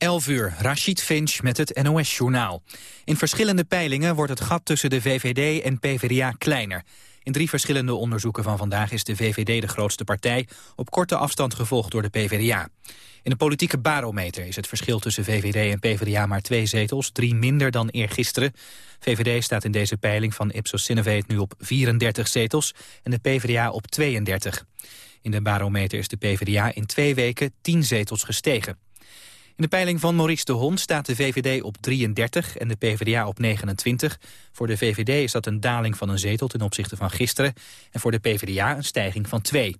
11 uur, Rashid Finch met het NOS-journaal. In verschillende peilingen wordt het gat tussen de VVD en PvdA kleiner. In drie verschillende onderzoeken van vandaag is de VVD de grootste partij... op korte afstand gevolgd door de PvdA. In de politieke barometer is het verschil tussen VVD en PvdA maar twee zetels... drie minder dan eergisteren. VVD staat in deze peiling van Ipsos Sinovate nu op 34 zetels... en de PvdA op 32. In de barometer is de PvdA in twee weken 10 zetels gestegen. In de peiling van Maurice de Hond staat de VVD op 33 en de PvdA op 29. Voor de VVD is dat een daling van een zetel ten opzichte van gisteren. En voor de PvdA een stijging van 2.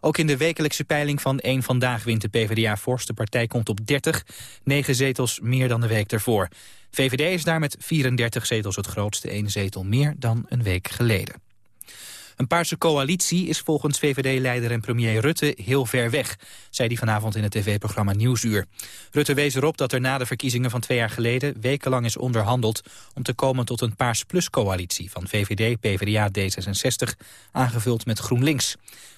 Ook in de wekelijkse peiling van 1 Vandaag wint de PvdA fors. De partij komt op 30, 9 zetels meer dan de week ervoor. VVD is daar met 34 zetels het grootste, 1 zetel meer dan een week geleden. Een paarse coalitie is volgens VVD-leider en premier Rutte heel ver weg, zei hij vanavond in het tv-programma Nieuwsuur. Rutte wees erop dat er na de verkiezingen van twee jaar geleden wekenlang is onderhandeld om te komen tot een Paars Plus-coalitie van VVD, PvdA, D66, aangevuld met GroenLinks.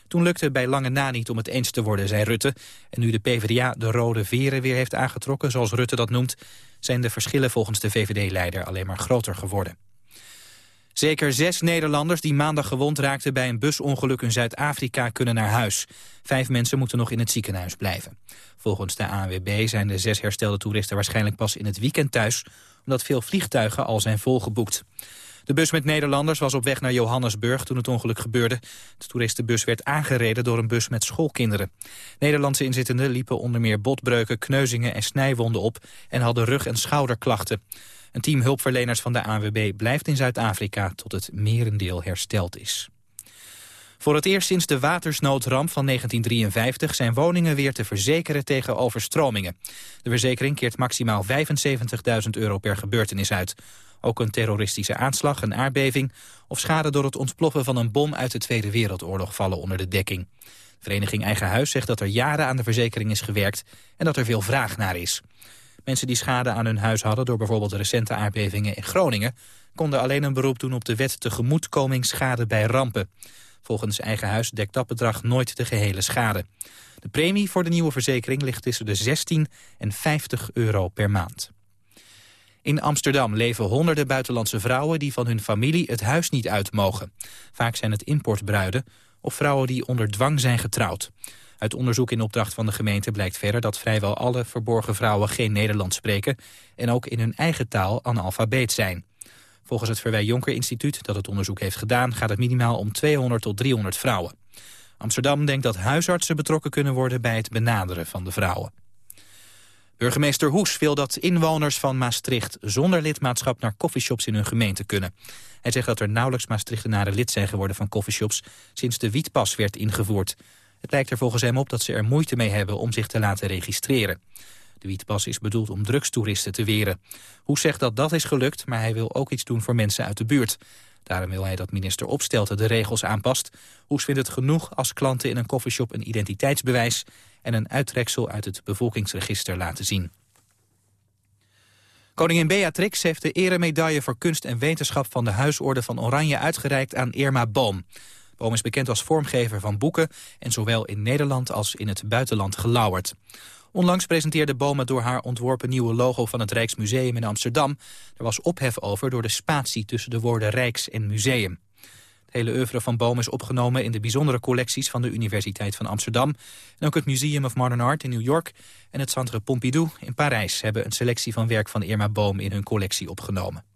Toen lukte het bij lange na niet om het eens te worden, zei Rutte. En nu de PvdA de rode veren weer heeft aangetrokken, zoals Rutte dat noemt... zijn de verschillen volgens de VVD-leider alleen maar groter geworden. Zeker zes Nederlanders die maandag gewond raakten bij een busongeluk in Zuid-Afrika kunnen naar huis. Vijf mensen moeten nog in het ziekenhuis blijven. Volgens de ANWB zijn de zes herstelde toeristen waarschijnlijk pas in het weekend thuis, omdat veel vliegtuigen al zijn volgeboekt. De bus met Nederlanders was op weg naar Johannesburg toen het ongeluk gebeurde. De toeristenbus werd aangereden door een bus met schoolkinderen. Nederlandse inzittenden liepen onder meer botbreuken, kneuzingen en snijwonden op... en hadden rug- en schouderklachten. Een team hulpverleners van de ANWB blijft in Zuid-Afrika tot het merendeel hersteld is. Voor het eerst sinds de watersnoodramp van 1953 zijn woningen weer te verzekeren tegen overstromingen. De verzekering keert maximaal 75.000 euro per gebeurtenis uit. Ook een terroristische aanslag, een aardbeving of schade door het ontploffen van een bom uit de Tweede Wereldoorlog vallen onder de dekking. De vereniging Eigen Huis zegt dat er jaren aan de verzekering is gewerkt en dat er veel vraag naar is. Mensen die schade aan hun huis hadden door bijvoorbeeld recente aardbevingen in Groningen... konden alleen een beroep doen op de wet tegemoetkoming schade bij rampen. Volgens eigen huis dekt dat bedrag nooit de gehele schade. De premie voor de nieuwe verzekering ligt tussen de 16 en 50 euro per maand. In Amsterdam leven honderden buitenlandse vrouwen die van hun familie het huis niet uit mogen. Vaak zijn het importbruiden of vrouwen die onder dwang zijn getrouwd. Uit onderzoek in opdracht van de gemeente blijkt verder dat vrijwel alle verborgen vrouwen geen Nederlands spreken en ook in hun eigen taal analfabeet zijn. Volgens het Verwij Jonker Instituut dat het onderzoek heeft gedaan gaat het minimaal om 200 tot 300 vrouwen. Amsterdam denkt dat huisartsen betrokken kunnen worden bij het benaderen van de vrouwen. Burgemeester Hoes wil dat inwoners van Maastricht zonder lidmaatschap naar coffeeshops in hun gemeente kunnen. Hij zegt dat er nauwelijks Maastrichtenaren lid zijn geworden van coffeeshops sinds de wietpas werd ingevoerd. Het lijkt er volgens hem op dat ze er moeite mee hebben om zich te laten registreren. De wietpas is bedoeld om drugstoeristen te weren. Hoe zegt dat dat is gelukt, maar hij wil ook iets doen voor mensen uit de buurt. Daarom wil hij dat minister Opstelten de regels aanpast. Hoes vindt het genoeg als klanten in een koffieshop een identiteitsbewijs... en een uittreksel uit het bevolkingsregister laten zien. Koningin Beatrix heeft de eremedaille voor kunst en wetenschap... van de Huisorde van Oranje uitgereikt aan Irma Boom. Boom is bekend als vormgever van boeken... en zowel in Nederland als in het buitenland gelauwerd. Onlangs presenteerde Boom door haar ontworpen nieuwe logo van het Rijksmuseum in Amsterdam. Er was ophef over door de spatie tussen de woorden Rijks en Museum. Het hele oeuvre van Boom is opgenomen in de bijzondere collecties van de Universiteit van Amsterdam. En ook het Museum of Modern Art in New York en het Centre Pompidou in Parijs hebben een selectie van werk van Irma Boom in hun collectie opgenomen.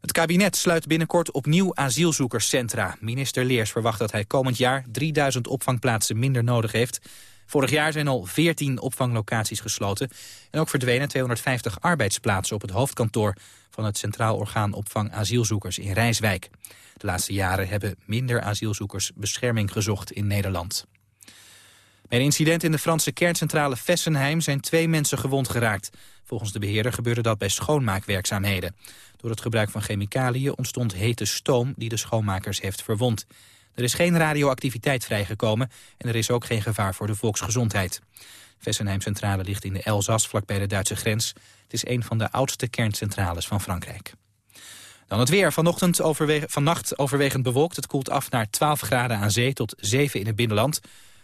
Het kabinet sluit binnenkort opnieuw asielzoekerscentra. Minister Leers verwacht dat hij komend jaar 3000 opvangplaatsen minder nodig heeft. Vorig jaar zijn al 14 opvanglocaties gesloten. En ook verdwenen 250 arbeidsplaatsen op het hoofdkantoor... van het Centraal Orgaan Opvang Asielzoekers in Rijswijk. De laatste jaren hebben minder asielzoekers bescherming gezocht in Nederland. Bij een incident in de Franse kerncentrale Fessenheim zijn twee mensen gewond geraakt. Volgens de beheerder gebeurde dat bij schoonmaakwerkzaamheden. Door het gebruik van chemicaliën ontstond hete stoom die de schoonmakers heeft verwond. Er is geen radioactiviteit vrijgekomen en er is ook geen gevaar voor de volksgezondheid. Fessenheim Centrale ligt in de Elzas, vlakbij de Duitse grens. Het is een van de oudste kerncentrales van Frankrijk. Dan het weer. Vanochtend vannacht overwegend bewolkt. Het koelt af naar 12 graden aan zee tot 7 in het binnenland.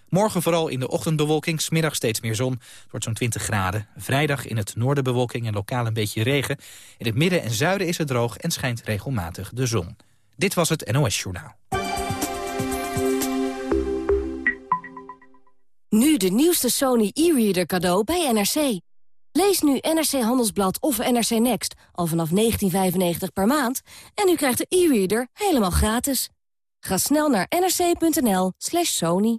Morgen vooral in de ochtendbewolking, smiddag steeds meer zon. Het wordt zo'n 20 graden. Vrijdag in het noorden bewolking en lokaal een beetje regen. In het midden en zuiden is het droog en schijnt regelmatig de zon. Dit was het NOS Journaal. Nu de nieuwste Sony e-reader cadeau bij NRC. Lees nu NRC Handelsblad of NRC Next al vanaf 19,95 per maand... en u krijgt de e-reader helemaal gratis. Ga snel naar nrc.nl slash sony.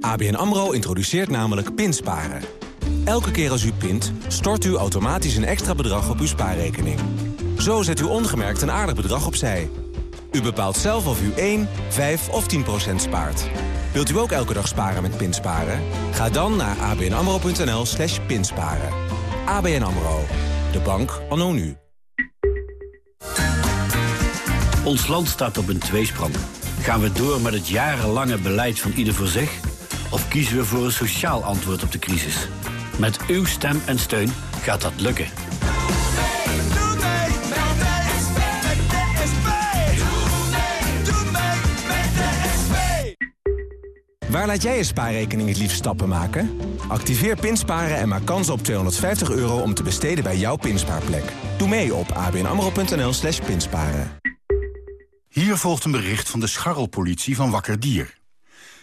ABN AMRO introduceert namelijk pinsparen. Elke keer als u pint, stort u automatisch een extra bedrag op uw spaarrekening. Zo zet u ongemerkt een aardig bedrag opzij. U bepaalt zelf of u 1, 5 of 10 procent spaart. Wilt u ook elke dag sparen met pinsparen? Ga dan naar abnamro.nl slash pinsparen. ABN AMRO, de bank anno nu. Ons land staat op een tweesprong. Gaan we door met het jarenlange beleid van ieder voor zich? Of kiezen we voor een sociaal antwoord op de crisis? Met uw stem en steun gaat dat lukken. Waar laat jij je spaarrekening het liefst stappen maken? Activeer Pinsparen en maak kans op 250 euro om te besteden bij jouw pinspaarplek. Doe mee op abnamro.nl slash pinsparen. Hier volgt een bericht van de scharrelpolitie van Wakker Dier.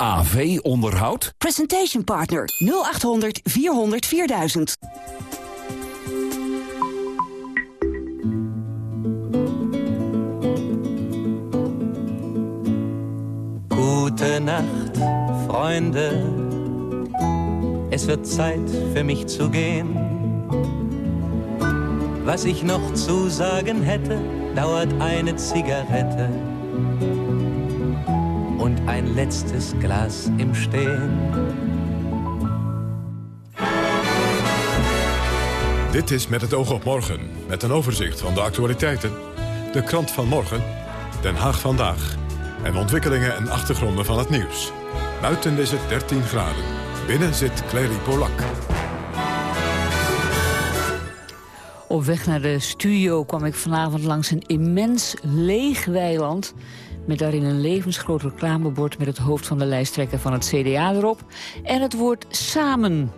AV Onderhoud? Presentation Partner 0800 400 4000. Gute Nacht, Freunde. Es wird Zeit für mich zu gehen. Was ich noch zu sagen hätte, dauert eine Zigarette ein letztes Glas im Stehen. Dit is Met het oog op morgen, met een overzicht van de actualiteiten. De krant van morgen, Den Haag vandaag en ontwikkelingen en achtergronden van het nieuws. Buiten is het 13 graden. Binnen zit Clary Polak. Op weg naar de studio kwam ik vanavond langs een immens leeg weiland... met daarin een levensgroot reclamebord met het hoofd van de lijsttrekker van het CDA erop... en het woord samen.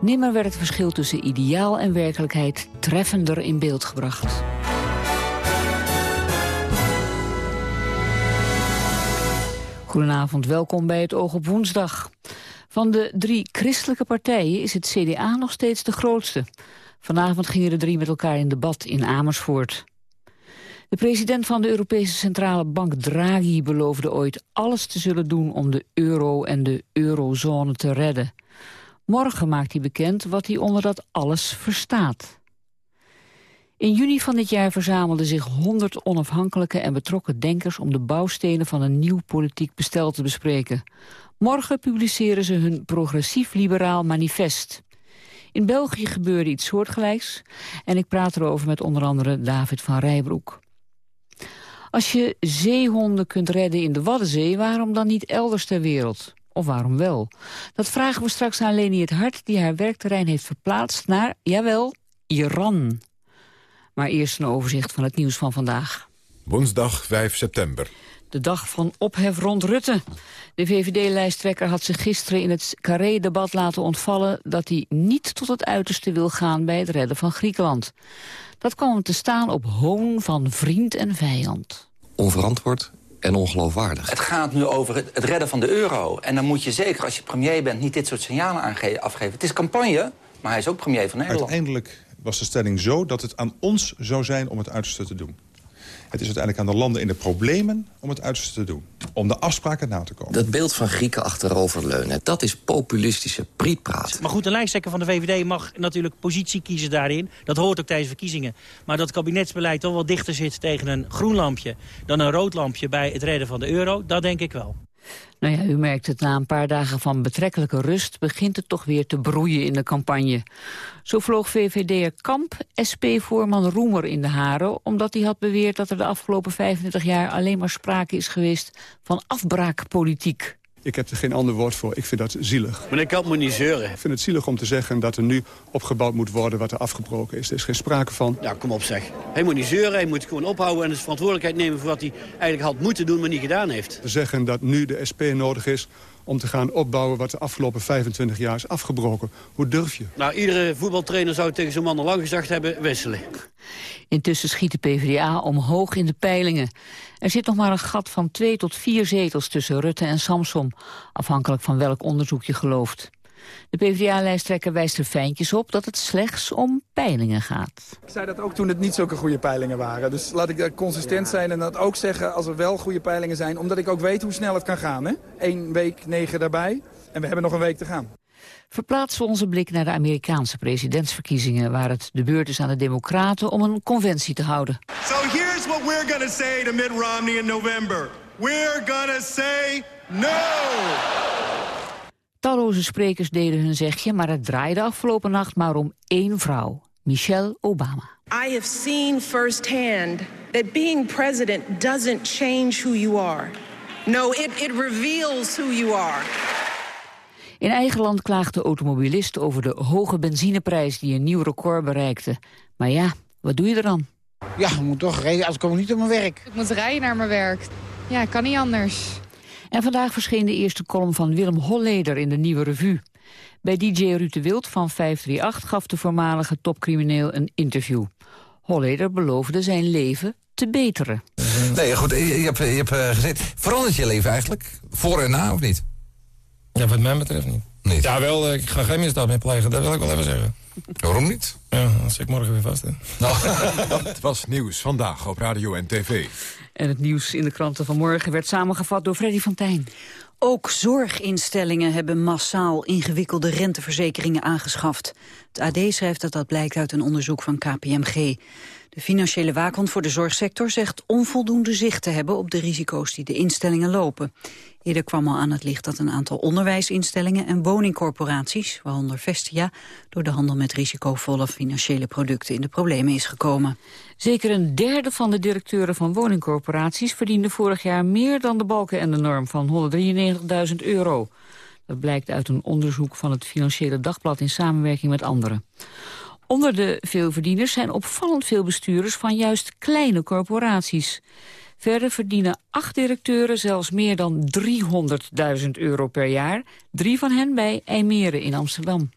Nimmer werd het verschil tussen ideaal en werkelijkheid treffender in beeld gebracht. Goedenavond, welkom bij het Oog op Woensdag. Van de drie christelijke partijen is het CDA nog steeds de grootste. Vanavond gingen de drie met elkaar in debat in Amersfoort. De president van de Europese Centrale Bank Draghi beloofde ooit alles te zullen doen om de euro en de eurozone te redden. Morgen maakt hij bekend wat hij onder dat alles verstaat. In juni van dit jaar verzamelden zich 100 onafhankelijke en betrokken denkers om de bouwstenen van een nieuw politiek bestel te bespreken. Morgen publiceren ze hun progressief-liberaal manifest. In België gebeurde iets soortgelijks en ik praat erover met onder andere David van Rijbroek. Als je zeehonden kunt redden in de Waddenzee, waarom dan niet elders ter wereld? Of waarom wel? Dat vragen we straks aan Leni het Hart, die haar werkterrein heeft verplaatst naar, jawel, Iran. Maar eerst een overzicht van het nieuws van vandaag. Woensdag 5 september. De dag van ophef rond Rutte. De VVD-lijsttrekker had zich gisteren in het Carré-debat laten ontvallen... dat hij niet tot het uiterste wil gaan bij het redden van Griekenland. Dat kwam te staan op hoon van vriend en vijand. Onverantwoord en ongeloofwaardig. Het gaat nu over het, het redden van de euro. En dan moet je zeker, als je premier bent, niet dit soort signalen afgeven. Het is campagne, maar hij is ook premier van Nederland. Uiteindelijk was de stelling zo dat het aan ons zou zijn om het uiterste te doen. Het is uiteindelijk aan de landen in de problemen om het uiterste te doen. Om de afspraken na te komen. Dat beeld van Grieken achteroverleunen, dat is populistische prietpraat. Maar goed, de lijsttrekker van de VVD mag natuurlijk positie kiezen daarin. Dat hoort ook tijdens verkiezingen. Maar dat kabinetsbeleid toch wel dichter zit tegen een groen lampje... dan een rood lampje bij het redden van de euro, dat denk ik wel. Nou ja, u merkt het, na een paar dagen van betrekkelijke rust... begint het toch weer te broeien in de campagne. Zo vloog VVD'er Kamp SP-voorman Roemer in de haren... omdat hij had beweerd dat er de afgelopen 25 jaar... alleen maar sprake is geweest van afbraakpolitiek. Ik heb er geen ander woord voor. Ik vind dat zielig. Meneer Kamp moet niet zeuren. Ik vind het zielig om te zeggen dat er nu opgebouwd moet worden wat er afgebroken is. Er is geen sprake van. Ja, kom op zeg. Hij moet niet zeuren, hij moet gewoon ophouden... en de verantwoordelijkheid nemen voor wat hij eigenlijk had moeten doen, maar niet gedaan heeft. Te zeggen dat nu de SP nodig is om te gaan opbouwen wat de afgelopen 25 jaar is afgebroken. Hoe durf je? Nou, iedere voetbaltrainer zou tegen zo'n man al lang gezegd hebben, wisselen. Intussen schiet de PvdA omhoog in de peilingen. Er zit nog maar een gat van twee tot vier zetels tussen Rutte en Samsom, afhankelijk van welk onderzoek je gelooft. De PvdA-lijsttrekker wijst er fijntjes op dat het slechts om peilingen gaat. Ik zei dat ook toen het niet zulke goede peilingen waren. Dus laat ik consistent zijn en dat ook zeggen als er wel goede peilingen zijn. Omdat ik ook weet hoe snel het kan gaan. Hè? Eén week, negen daarbij. En we hebben nog een week te gaan. Verplaatsen we onze blik naar de Amerikaanse presidentsverkiezingen... waar het de beurt is aan de democraten om een conventie te houden. So here's what we're gonna say to Mitt Romney in November. We're gonna say no! Talloze sprekers deden hun zegje, maar het draaide afgelopen nacht maar om één vrouw. Michelle Obama. I have seen firsthand that being president doesn't change who you are. No, it, it reveals who you are. In eigen land klaagt de automobilist over de hoge benzineprijs die een nieuw record bereikte. Maar ja, wat doe je er dan? Ja, ik moet toch rijden, als ik kom niet op mijn werk. Ik moet rijden naar mijn werk. Ja, kan niet anders. En vandaag verscheen de eerste column van Willem Holleder in de Nieuwe Revue. Bij DJ Ruud de Wild van 538 gaf de voormalige topcrimineel een interview. Holleder beloofde zijn leven te beteren. Nee, goed, je hebt, je hebt uh, gezegd, verandert je leven eigenlijk? Voor en na, of niet? Ja, wat mij betreft niet. niet. Ja, wel, ik ga geen misdaad meer plegen, dat wil ik wel even zeggen. Waarom niet? Ja, dan zit ik morgen weer vast, hè. Het was nieuws vandaag op radio en tv. En het nieuws in de kranten van morgen werd samengevat door Freddy van. Ook zorginstellingen hebben massaal ingewikkelde renteverzekeringen aangeschaft. Het AD schrijft dat dat blijkt uit een onderzoek van KPMG. De financiële waakhond voor de zorgsector zegt onvoldoende zicht te hebben op de risico's die de instellingen lopen. Eerder kwam al aan het licht dat een aantal onderwijsinstellingen en woningcorporaties, waaronder Vestia, door de handel met risicovolle financiële producten in de problemen is gekomen. Zeker een derde van de directeuren van woningcorporaties verdiende vorig jaar meer dan de balken en de norm van 193.000 euro. Dat blijkt uit een onderzoek van het Financiële Dagblad in samenwerking met anderen. Onder de veelverdieners zijn opvallend veel bestuurders van juist kleine corporaties. Verder verdienen acht directeuren zelfs meer dan 300.000 euro per jaar. Drie van hen bij IJmeren in Amsterdam.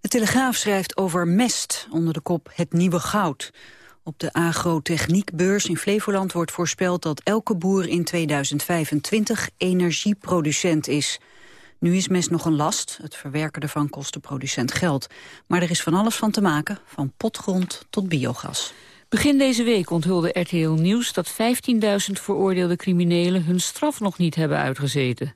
De Telegraaf schrijft over mest onder de kop Het Nieuwe Goud. Op de agrotechniekbeurs in Flevoland wordt voorspeld dat elke boer in 2025 energieproducent is. Nu is mest nog een last, het verwerken ervan kost de producent geld. Maar er is van alles van te maken, van potgrond tot biogas. Begin deze week onthulde RTL Nieuws dat 15.000 veroordeelde criminelen hun straf nog niet hebben uitgezeten.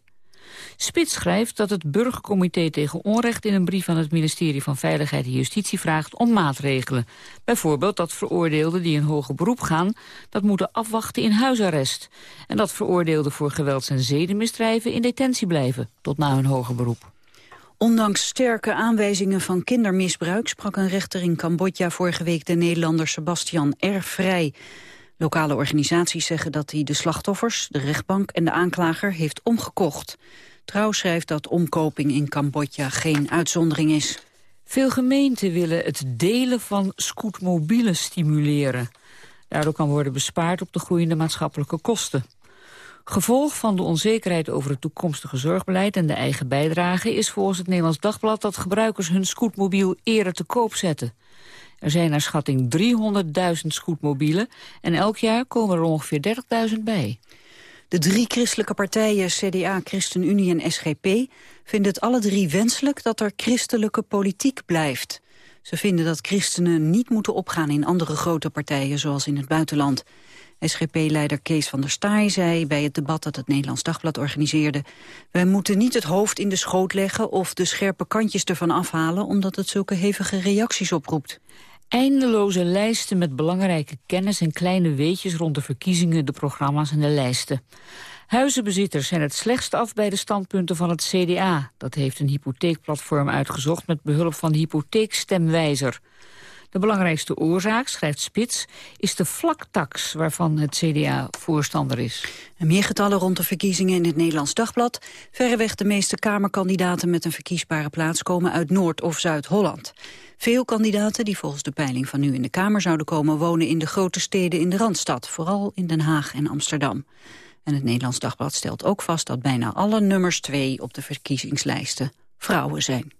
Spits schrijft dat het Burgercomité tegen Onrecht in een brief aan het ministerie van Veiligheid en Justitie vraagt om maatregelen. Bijvoorbeeld dat veroordeelden die in hoger beroep gaan, dat moeten afwachten in huisarrest. En dat veroordeelden voor gewelds- en zedenmisdrijven in detentie blijven, tot na hun hoger beroep. Ondanks sterke aanwijzingen van kindermisbruik sprak een rechter in Cambodja vorige week de Nederlander Sebastian R. vrij. Lokale organisaties zeggen dat hij de slachtoffers, de rechtbank en de aanklager heeft omgekocht. Trouw schrijft dat omkoping in Cambodja geen uitzondering is. Veel gemeenten willen het delen van scootmobielen stimuleren. Daardoor kan worden bespaard op de groeiende maatschappelijke kosten. Gevolg van de onzekerheid over het toekomstige zorgbeleid en de eigen bijdrage is volgens het Nederlands Dagblad dat gebruikers hun scootmobiel eerder te koop zetten. Er zijn naar schatting 300.000 scootmobielen en elk jaar komen er ongeveer 30.000 bij. De drie christelijke partijen CDA, ChristenUnie en SGP vinden het alle drie wenselijk dat er christelijke politiek blijft. Ze vinden dat christenen niet moeten opgaan in andere grote partijen zoals in het buitenland. SGP-leider Kees van der Staaij zei bij het debat dat het Nederlands Dagblad organiseerde... wij moeten niet het hoofd in de schoot leggen of de scherpe kantjes ervan afhalen... omdat het zulke hevige reacties oproept. Eindeloze lijsten met belangrijke kennis en kleine weetjes rond de verkiezingen, de programma's en de lijsten. Huizenbezitters zijn het slechtst af bij de standpunten van het CDA. Dat heeft een hypotheekplatform uitgezocht met behulp van de hypotheekstemwijzer. De belangrijkste oorzaak, schrijft Spits, is de vlaktax waarvan het CDA voorstander is. Meer getallen rond de verkiezingen in het Nederlands Dagblad. Verreweg de meeste Kamerkandidaten met een verkiesbare plaats komen uit Noord- of Zuid-Holland. Veel kandidaten die volgens de peiling van nu in de Kamer zouden komen... wonen in de grote steden in de Randstad, vooral in Den Haag en Amsterdam. En het Nederlands Dagblad stelt ook vast dat bijna alle nummers twee op de verkiezingslijsten vrouwen zijn.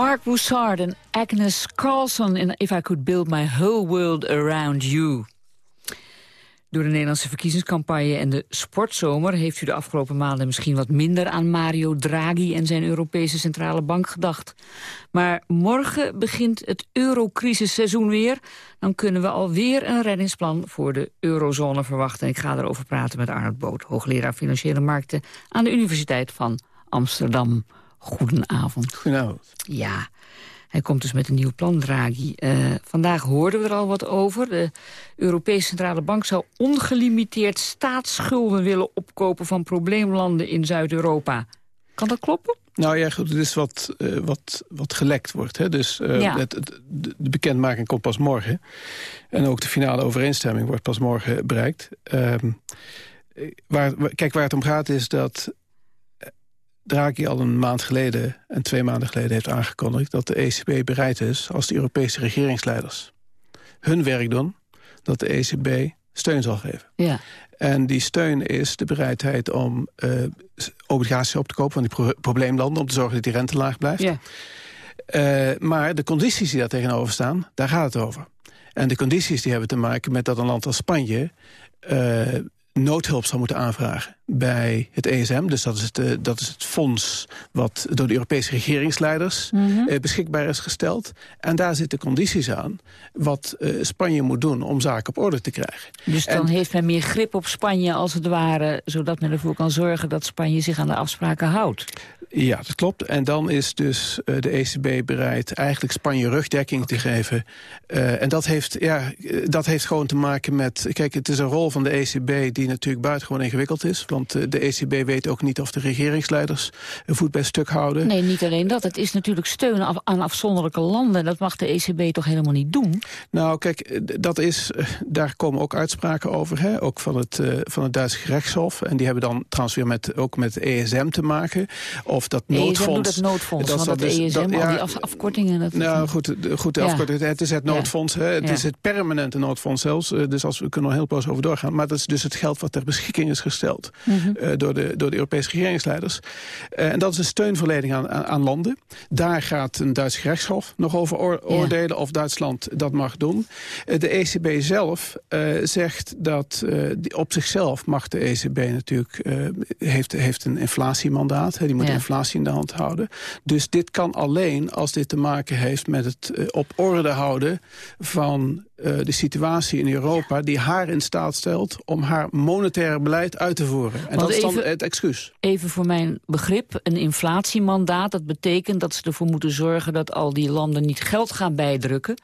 Mark Broussard en Agnes Carlson in If I Could Build My Whole World Around You. Door de Nederlandse verkiezingscampagne en de sportzomer... heeft u de afgelopen maanden misschien wat minder aan Mario Draghi... en zijn Europese Centrale Bank gedacht. Maar morgen begint het eurocrisisseizoen weer. Dan kunnen we alweer een reddingsplan voor de eurozone verwachten. Ik ga erover praten met Arnold Boot, hoogleraar Financiële Markten... aan de Universiteit van Amsterdam. Goedenavond. Goedenavond. Ja, hij komt dus met een nieuw plan, Draghi. Eh, vandaag hoorden we er al wat over. De Europese Centrale Bank zou ongelimiteerd staatsschulden willen opkopen... van probleemlanden in Zuid-Europa. Kan dat kloppen? Nou ja, goed, het is wat, eh, wat, wat gelekt wordt. Hè? Dus Ja. het, het- de, bekendmaking komt pas morgen. En ook de finale overeenstemming wordt pas morgen bereikt. Ehm, eh, waar, kijk, waar het om gaat is dat Draghi al een maand geleden... en twee maanden geleden heeft aangekondigd... dat de ECB bereid is als de Europese regeringsleiders hun werk doen... dat de ECB steun zal geven. Ja. En die steun is de bereidheid om eh, obligaties op te kopen... van die pro- probleemlanden, om te zorgen dat die rente laag blijft. Ja. Eh, maar de condities die daar tegenover staan, daar gaat het over. En de condities die hebben te maken met dat een land als Spanje... eh, noodhulp zou moeten aanvragen bij het ESM. Dus dat is het, eh, dat is het fonds wat door de Europese regeringsleiders Mhm. eh, beschikbaar is gesteld. En daar zitten condities aan wat eh, Spanje moet doen om zaken op orde te krijgen. Dus dan heeft men meer grip op Spanje als het ware... zodat men ervoor kan zorgen dat Spanje zich aan de afspraken houdt. Ja, dat klopt. En dan is dus de ECB bereid eigenlijk Spanje rugdekking te geven. En dat heeft, ja, dat heeft gewoon te maken met... Kijk, het is een rol van de ECB die natuurlijk buitengewoon ingewikkeld is. Want eh, de ECB weet ook niet of de regeringsleiders een voet bij stuk houden. Nee, niet alleen dat. Het is natuurlijk steun af- aan afzonderlijke landen. Dat mag de ECB toch helemaal niet doen? Nou, kijk, eh, dat is, eh, daar komen ook uitspraken over. Hè? Ook van het, van het Duitse gerechtshof. En die hebben dan trouwens weer met, ook met het ESM te maken. Of dat ESM noodfonds... het noodfonds, dat want dat dat dus- ESM, dat- al ja, die af- afkortingen... Dat Nou goed, de- goed de Ja. afkorting. Het is het noodfonds. Hè? Het Ja. is het permanente noodfonds zelfs. Dus als we kunnen er heel poos over doorgaan. Maar dat is dus het geld wat ter beschikking is gesteld Mhm. eh, door, de, door de Europese regeringsleiders. Eh, en dat is een steunverlening aan, aan, aan landen. Daar gaat een Duits gerechtshof nog over oor- oordelen of Duitsland dat mag doen. Eh, de ECB zelf zegt dat die, op zichzelf mag de ECB natuurlijk heeft, heeft een inflatiemandaat. Hè, die moet Ja. inflatie in de hand houden. Dus dit kan alleen als dit te maken heeft met het op orde houden van de situatie in Europa die haar in staat stelt om haar monetaire beleid uit te voeren. En Want dat is dan even- het excuus. Even voor mijn begrip, een inflatiemandaat. Dat betekent dat ze ervoor moeten zorgen dat al die landen niet geld gaan bijdrukken.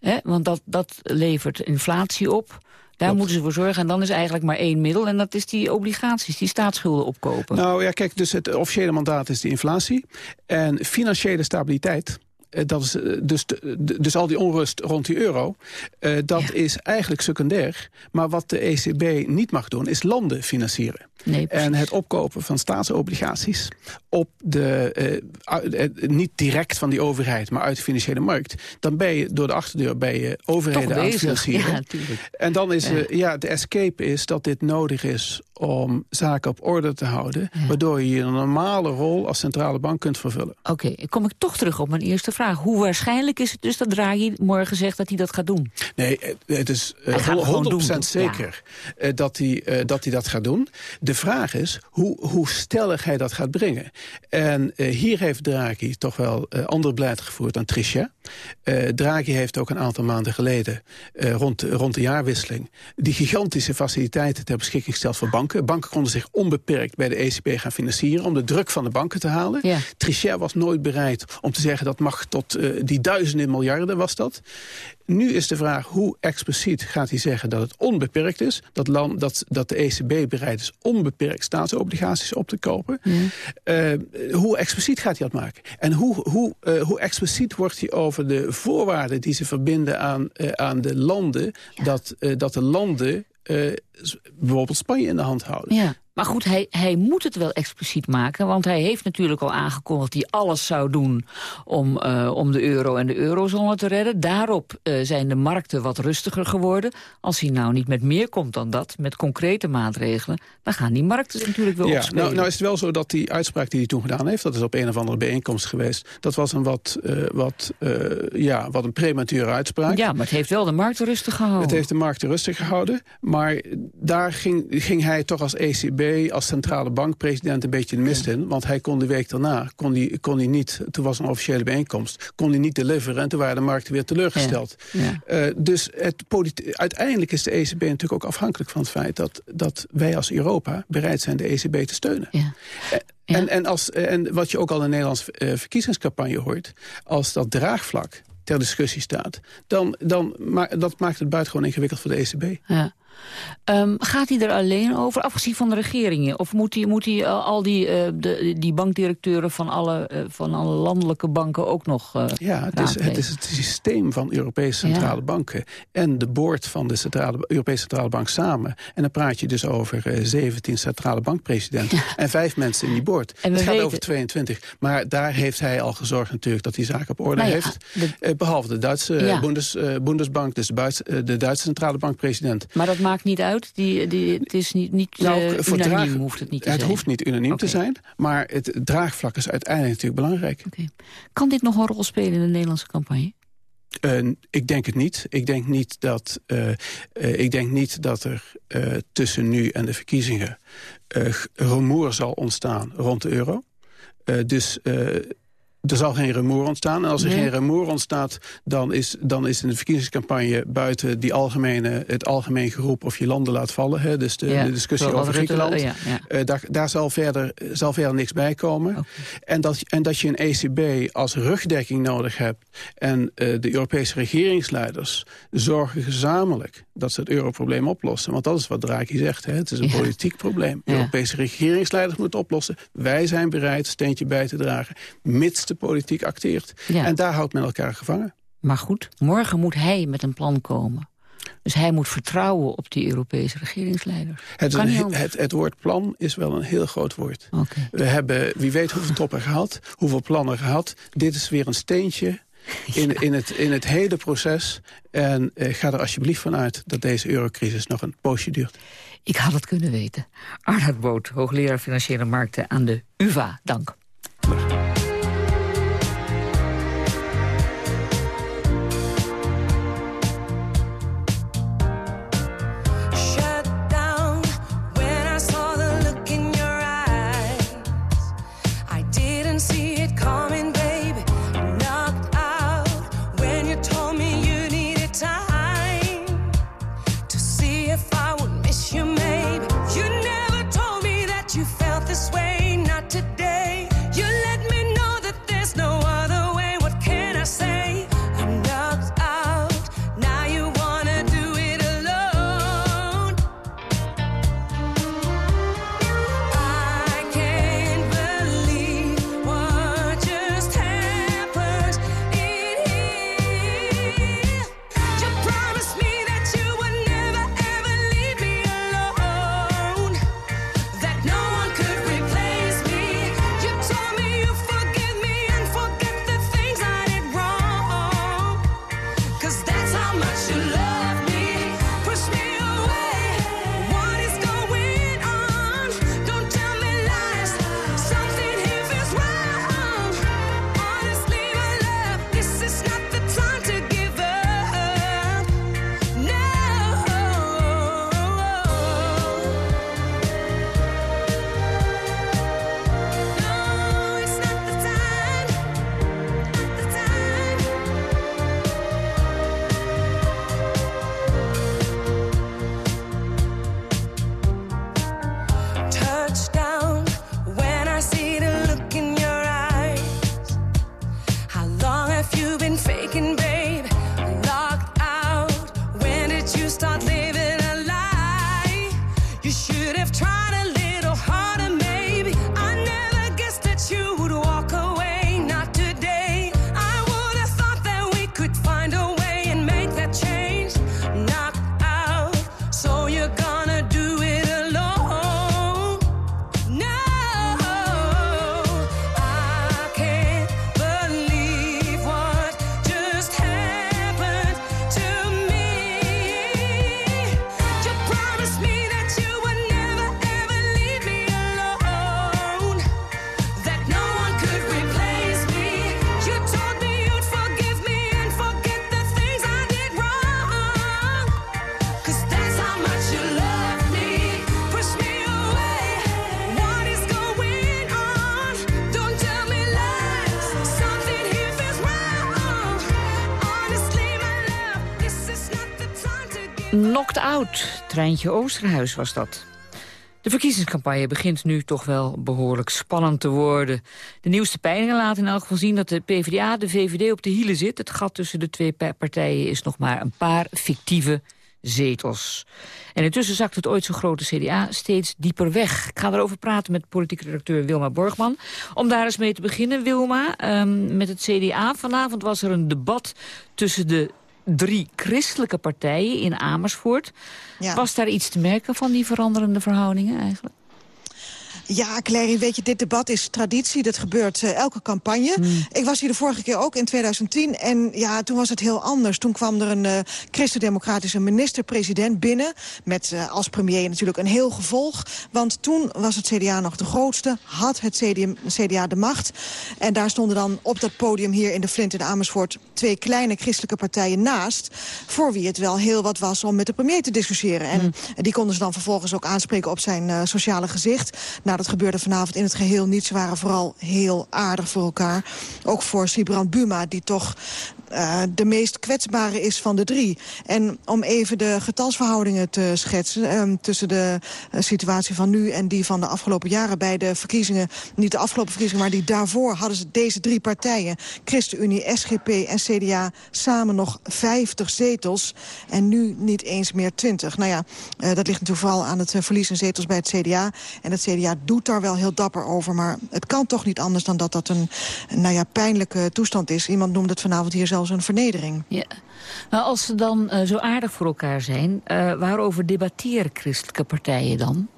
Hè? Want dat, dat levert inflatie op. Daar moeten ze voor zorgen. En dan is eigenlijk maar één middel. En dat is die obligaties, die staatsschulden opkopen. Nou ja, kijk, dus het officiële mandaat is de inflatie. En financiële stabiliteit, dat is eh, dus, dus al die onrust rond die euro, eh, dat is eigenlijk secundair. Maar wat de ECB niet mag doen, is landen financieren. Nee, en het opkopen van staatsobligaties op de, eh, eh, niet direct van die overheid, maar uit de financiële markt. Dan ben je door de achterdeur bij je overheden aan het financieren. ja. En dan is Ja. eh, ja, de escape is dat dit nodig is om zaken op orde te houden. Waardoor je je normale rol als centrale bank kunt vervullen. Oké, kom ik toch terug op mijn eerste vraag. Hoe waarschijnlijk is het dus dat Draghi morgen zegt dat hij dat gaat doen? Nee, eh, het is eh, Hij gaat het gewoon 100% doen, zeker eh, dat, hij, eh, dat hij dat gaat doen. De vraag is hoe, hoe stellig hij dat gaat brengen. En eh, hier heeft Draghi toch wel eh, ander beleid gevoerd dan Trichet. Eh, Draghi heeft ook een aantal maanden geleden, eh, rond, rond de jaarwisseling... die gigantische faciliteiten ter beschikking gesteld voor banken. Banken konden zich onbeperkt bij de ECB gaan financieren... om de druk van de banken te halen. Ja. Trichet was nooit bereid om te zeggen dat mag tot eh, die duizenden miljarden was dat. Nu is de vraag hoe expliciet gaat hij zeggen dat het onbeperkt is. Dat, land, dat, dat de ECB bereid is onbeperkt staatsobligaties op te kopen. Eh, hoe expliciet gaat hij dat maken? En hoe, hoe, eh, hoe expliciet wordt hij over de voorwaarden die ze verbinden aan, aan de landen... Dat, dat de landen bijvoorbeeld Spanje in de hand houden? Ja, maar goed, hij, hij moet het wel expliciet maken. Want hij heeft natuurlijk al aangekondigd dat hij alles zou doen... om, eh, om de euro en de eurozone te redden. Daarop eh, zijn de markten wat rustiger geworden. Als hij nou niet met meer komt dan dat, met concrete maatregelen... dan gaan die markten natuurlijk wel Ja, opspelen. nou, nou is het wel zo dat die uitspraak die hij toen gedaan heeft... dat is op een of andere bijeenkomst geweest... dat was een wat, eh, wat, ja, wat een premature uitspraak. Ja, maar het heeft wel de markten rustig gehouden. Het heeft de markten rustig gehouden. Maar daar ging, ging hij toch als ECB, als centrale bankpresident... een beetje de mist in. Want hij kon de week daarna, kon hij, kon hij niet... toen was een officiële bijeenkomst, kon hij niet deliveren... en toen waren de markten weer teleurgesteld. Ja. Eh, dus het uiteindelijk is de ECB natuurlijk ook afhankelijk van het feit... dat, dat wij als Europa bereid zijn de ECB te steunen. Eh, En, en, als, en wat je ook al in de Nederlandse eh, verkiezingscampagne hoort... als dat draagvlak ter discussie staat... dan, dan dat maakt het buitengewoon ingewikkeld voor de ECB. Ja. Ehm, gaat hij er alleen over, afgezien van de regeringen? Of moet hij, moet hij eh, al die, eh, de, die bankdirecteuren van alle, eh, van alle landelijke banken ook nog Ja, het is, het is het systeem van Europese centrale Ja. banken... en de board van de centrale, Europese Centrale Bank samen. En dan praat je dus over eh, 17 centrale bankpresidenten... en vijf mensen in die. En we het gaat weten- over 22. Maar daar heeft hij al gezorgd natuurlijk dat die zaak op orde Nou ja, heeft. Eh, behalve de Duitse Bundes, Bundesbank, dus de, Buits- de Duitse centrale bankpresident. Maar dat maakt niet uit? Die, die, het is niet, niet Nou, eh, voor unaniem draag- hoeft het niet te het zijn. hoeft niet unaniem te zijn, maar het draagvlak is uiteindelijk natuurlijk belangrijk. Kan dit nog een rol spelen in de Nederlandse campagne? Uh, ik denk het niet. Ik denk niet dat, uh, uh, ik denk niet dat er tussen nu en de verkiezingen... rumoer zal ontstaan rond de euro. dus er zal geen rumoer ontstaan. En als er Nee. geen rumoer ontstaat, dan is, dan is in de verkiezingscampagne buiten die algemene, het algemeen geroep of je landen laat vallen. Hè, dus de, Ja, de discussie zoals over Rutte- Griekenland. ja, ja. eh, daar, daar zal, verder, zal verder niks bij komen. En, dat, en dat je een ECB als rugdekking nodig hebt. En eh, de Europese regeringsleiders zorgen gezamenlijk dat ze het europrobleem oplossen. Want dat is wat Draghi zegt. Hè. Het is een politiek probleem. Europese regeringsleiders moeten oplossen. Wij zijn bereid steentje bij te dragen, mits de politiek acteert. Ja. En daar houdt men elkaar gevangen. Maar goed, morgen moet hij met een plan komen. Dus hij moet vertrouwen op die Europese regeringsleiders. Het, het, het, woord plan is wel een heel groot woord. We hebben, wie weet hoeveel toppen gehad, hoeveel plannen gehad. Dit is weer een steentje in, in, het, in het hele proces. En eh, ga er alsjeblieft van uit dat deze eurocrisis nog een poosje duurt. Ik had het kunnen weten. Arnoud Boot, hoogleraar Financiële Markten aan de UvA. Dank. Knocked out. Treintje Oosterhuis was dat. De verkiezingscampagne begint nu toch wel behoorlijk spannend te worden. De nieuwste peilingen laten in elk geval zien dat de PvdA de VVD op de hielen zit. Het gat tussen de twee pa- partijen is nog maar een paar fictieve zetels. En intussen zakt het ooit zo grote CDA steeds dieper weg. Ik ga erover praten met politiek redacteur Wilma Borgman. Om daar eens mee te beginnen, Wilma, ehm, met het CDA. Vanavond was er een debat tussen de drie christelijke partijen in Amersfoort. Ja. Was daar iets te merken van die veranderende verhoudingen eigenlijk? Ja, Clary, weet je, dit debat is traditie. Dat gebeurt uh, elke campagne. Hmm. Ik was hier de vorige keer ook in 2010. En ja, toen was het heel anders. Toen kwam er een uh, christendemocratische minister-president binnen. Met uh, als premier natuurlijk een heel gevolg. Want toen was het CDA nog de grootste. Had het CDA, CDA de macht. En daar stonden dan op dat podium hier in de Flint in Amersfoort... twee kleine christelijke partijen naast. Voor wie het wel heel wat was om met de premier te discussiëren. En Hmm. die konden ze dan vervolgens ook aanspreken op zijn sociale gezicht. Nou, dat gebeurde vanavond in het geheel niet. Ze waren vooral heel aardig voor elkaar. Ook voor Sibrand Buma, die toch uh, de meest kwetsbare is van de drie. En om even de getalsverhoudingen te schetsen... Um, tussen de uh, situatie van nu en die van de afgelopen jaren... bij de verkiezingen, niet de afgelopen verkiezingen... maar die daarvoor hadden ze deze drie partijen... ChristenUnie, SGP en CDA samen nog 50 zetels... en nu niet eens meer 20. Nou ja, uh, dat ligt natuurlijk vooral aan het verlies aan zetels bij het CDA. En het CDA doet daar wel heel dapper over... maar het kan toch niet anders dan dat dat een nou ja, pijnlijke toestand is. Iemand noemde het vanavond hier zelf zelfs een vernedering. Ja. Maar als ze dan uh, zo aardig voor elkaar zijn... Uh, waarover debatteren christelijke partijen dan?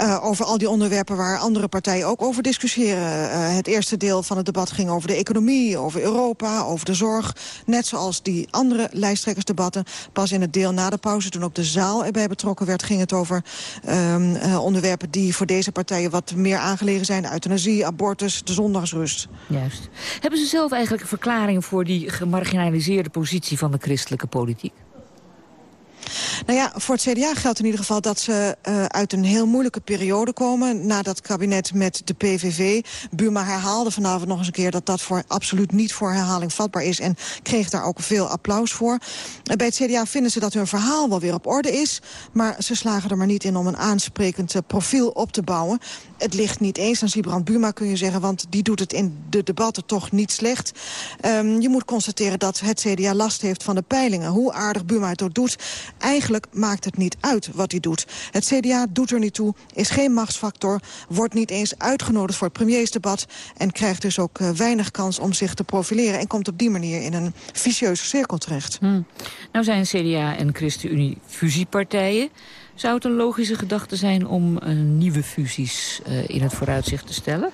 Uh, over al die onderwerpen waar andere partijen ook over discussiëren. Uh, het eerste deel van het debat ging over de economie, over Europa, over de zorg. Net zoals die andere lijsttrekkersdebatten. Pas in het deel na de pauze, toen ook de zaal erbij betrokken werd... ging het over um, uh, onderwerpen die voor deze partijen wat meer aangelegen zijn. Euthanasie, abortus, de zondagsrust. Juist. Hebben ze zelf eigenlijk een verklaring voor die gemarginaliseerde positie van de christelijke politiek? Nou ja, voor het CDA geldt in ieder geval dat ze uh, uit een heel moeilijke periode komen... na dat kabinet met de PVV. Buma herhaalde vanavond nog eens een keer dat dat voor absoluut niet voor herhaling vatbaar is... en kreeg daar ook veel applaus voor. Bij het CDA vinden ze dat hun verhaal wel weer op orde is... maar ze slagen er maar niet in om een aansprekend uh, profiel op te bouwen. Het ligt niet eens aan Sibrand Buma, kun je zeggen... want die doet het in de debatten toch niet slecht. Um, je moet constateren dat het CDA last heeft van de peilingen. Hoe aardig Buma het ook doet... Eigenlijk maakt het niet uit wat hij doet. Het CDA doet er niet toe, is geen machtsfactor... wordt niet eens uitgenodigd voor het premiersdebat... en krijgt dus ook uh, weinig kans om zich te profileren... en komt op die manier in een vicieuze cirkel terecht. Hmm. Nou zijn CDA en ChristenUnie fusiepartijen. Zou het een logische gedachte zijn om uh, nieuwe fusies uh, in het vooruitzicht te stellen?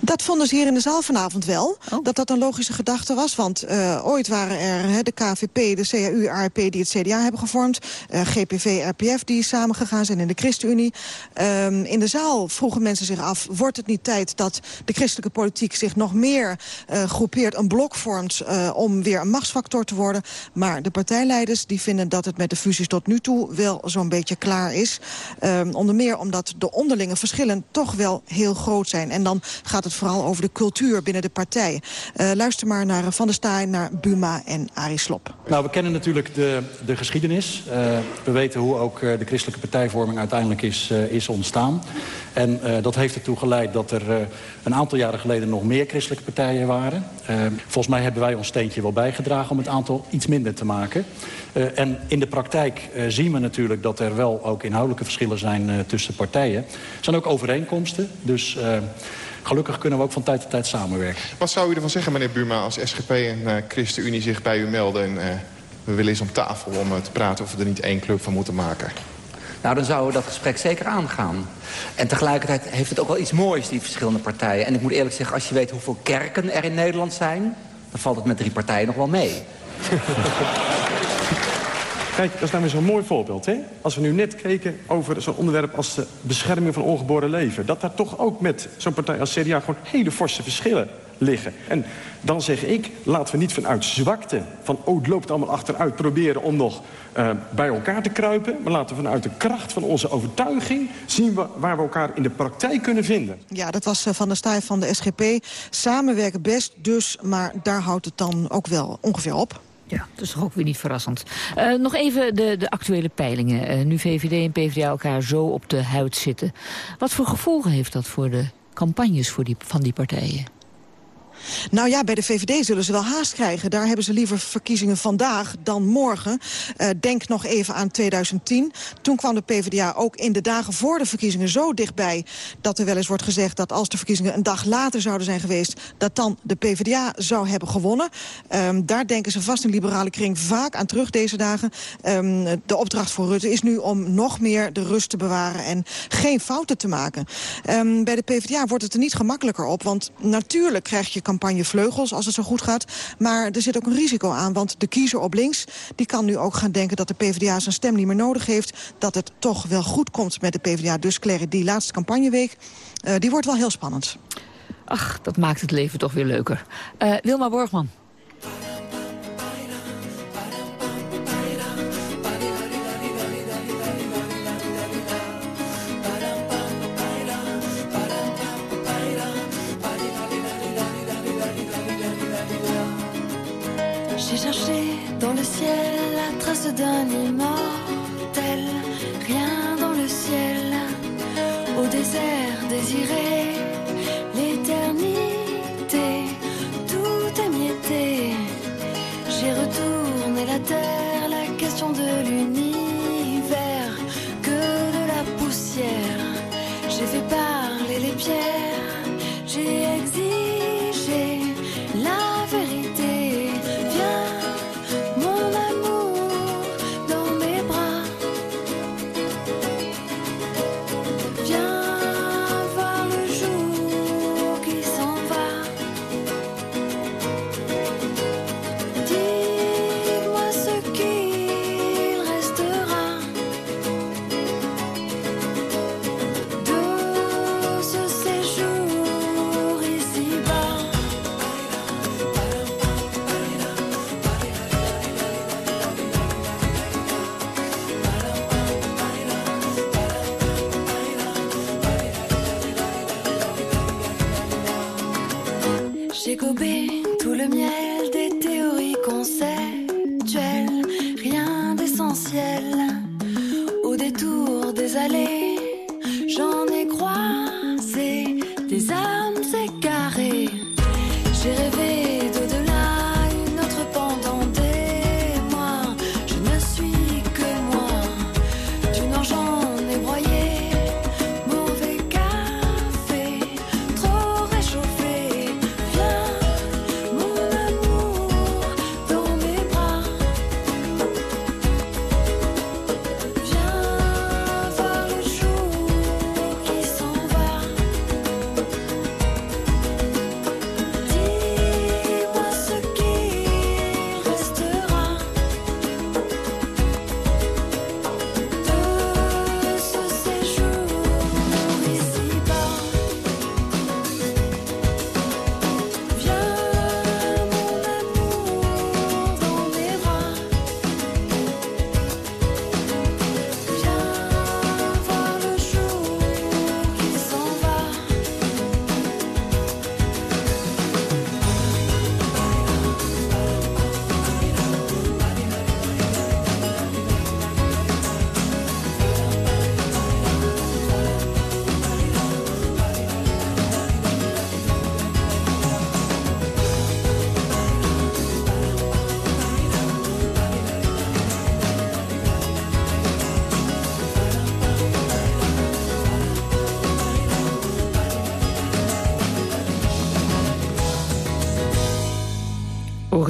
Dat vonden ze hier in de zaal vanavond wel. Oh. Dat dat een logische gedachte was. Want uh, ooit waren er he, de KVP, de CAU, ARP die het CDA hebben gevormd. Uh, GPV, RPF die samengegaan zijn in de ChristenUnie. Um, in de zaal vroegen mensen zich af... wordt het niet tijd dat de christelijke politiek zich nog meer uh, groepeert... een blok vormt om weer een machtsfactor te worden. Maar de partijleiders die vinden dat het met de fusies tot nu toe... wel zo'n beetje klaar is. Um, onder meer omdat de onderlinge verschillen toch wel heel groot zijn. En dan gaat het vooral over de cultuur binnen de partij. Uh, luister maar naar Van der Staaij, naar Buma en Arie Slob. Nou, we kennen natuurlijk de, de geschiedenis. Uh, we weten hoe ook uh, de christelijke partijvorming uiteindelijk is, is ontstaan. En dat heeft ertoe geleid dat er een aantal jaren geleden nog meer christelijke partijen waren. volgens mij hebben wij ons steentje wel bijgedragen om het aantal iets minder te maken. en in de praktijk zien we natuurlijk dat er wel ook inhoudelijke verschillen zijn tussen partijen. Er zijn ook overeenkomsten, dus... Gelukkig kunnen we ook van tijd tot tijd samenwerken. Wat zou u ervan zeggen, meneer Buma, als SGP en uh, ChristenUnie zich bij u melden... en uh, we willen eens om tafel om uh, te praten of we er niet één club van moeten maken? Nou, dan zouden we dat gesprek zeker aangaan. En tegelijkertijd heeft het ook wel iets moois, die verschillende partijen. En ik moet eerlijk zeggen, als je weet hoeveel kerken er in Nederland zijn... dan valt het met drie partijen nog wel mee. Kijk, dat is weer zo'n mooi voorbeeld. Hè? Als we nu net keken over zo'n onderwerp als de bescherming van ongeboren leven... dat daar toch ook met zo'n partij als CDA gewoon hele forse verschillen liggen. En dan zeg ik, laten we niet vanuit zwakte... van oh, het loopt allemaal achteruit, proberen om nog uh, bij elkaar te kruipen... maar laten we vanuit de kracht van onze overtuiging... zien we waar we elkaar in de praktijk kunnen vinden. Ja, dat was uh, Van der Staaij van de SGP. Samenwerken best dus, maar daar houdt het dan ook wel ongeveer op. Ja, dat is toch ook weer niet verrassend. Uh, nog even de, de actuele peilingen. Uh, nu VVD en PvdA elkaar zo op de huid zitten. Wat voor gevolgen heeft dat voor de campagnes voor die, van die partijen? Nou ja, bij de VVD zullen ze wel haast krijgen. Daar hebben ze liever verkiezingen vandaag dan morgen. Uh, denk nog even aan 2010. Toen kwam de PvdA ook in de dagen voor de verkiezingen zo dichtbij... dat er wel eens wordt gezegd dat als de verkiezingen een dag later zouden zijn geweest... dat dan de PvdA zou hebben gewonnen. Um, daar denken ze vast in liberale kring vaak aan terug deze dagen. Um, de opdracht voor Rutte is nu om nog meer de rust te bewaren... en geen fouten te maken. Um, bij de PvdA wordt het er niet gemakkelijker op. Want natuurlijk krijg je campagne vleugels als het zo goed gaat. Maar er zit ook een risico aan. Want de kiezer op links die kan nu ook gaan denken dat de PvdA zijn stem niet meer nodig heeft. Dat het toch wel goed komt met de PvdA. Dus Claire, die laatste campagneweek, uh, die wordt wel heel spannend. Ach, dat maakt het leven toch weer leuker. Uh, Wilma Borgman. animal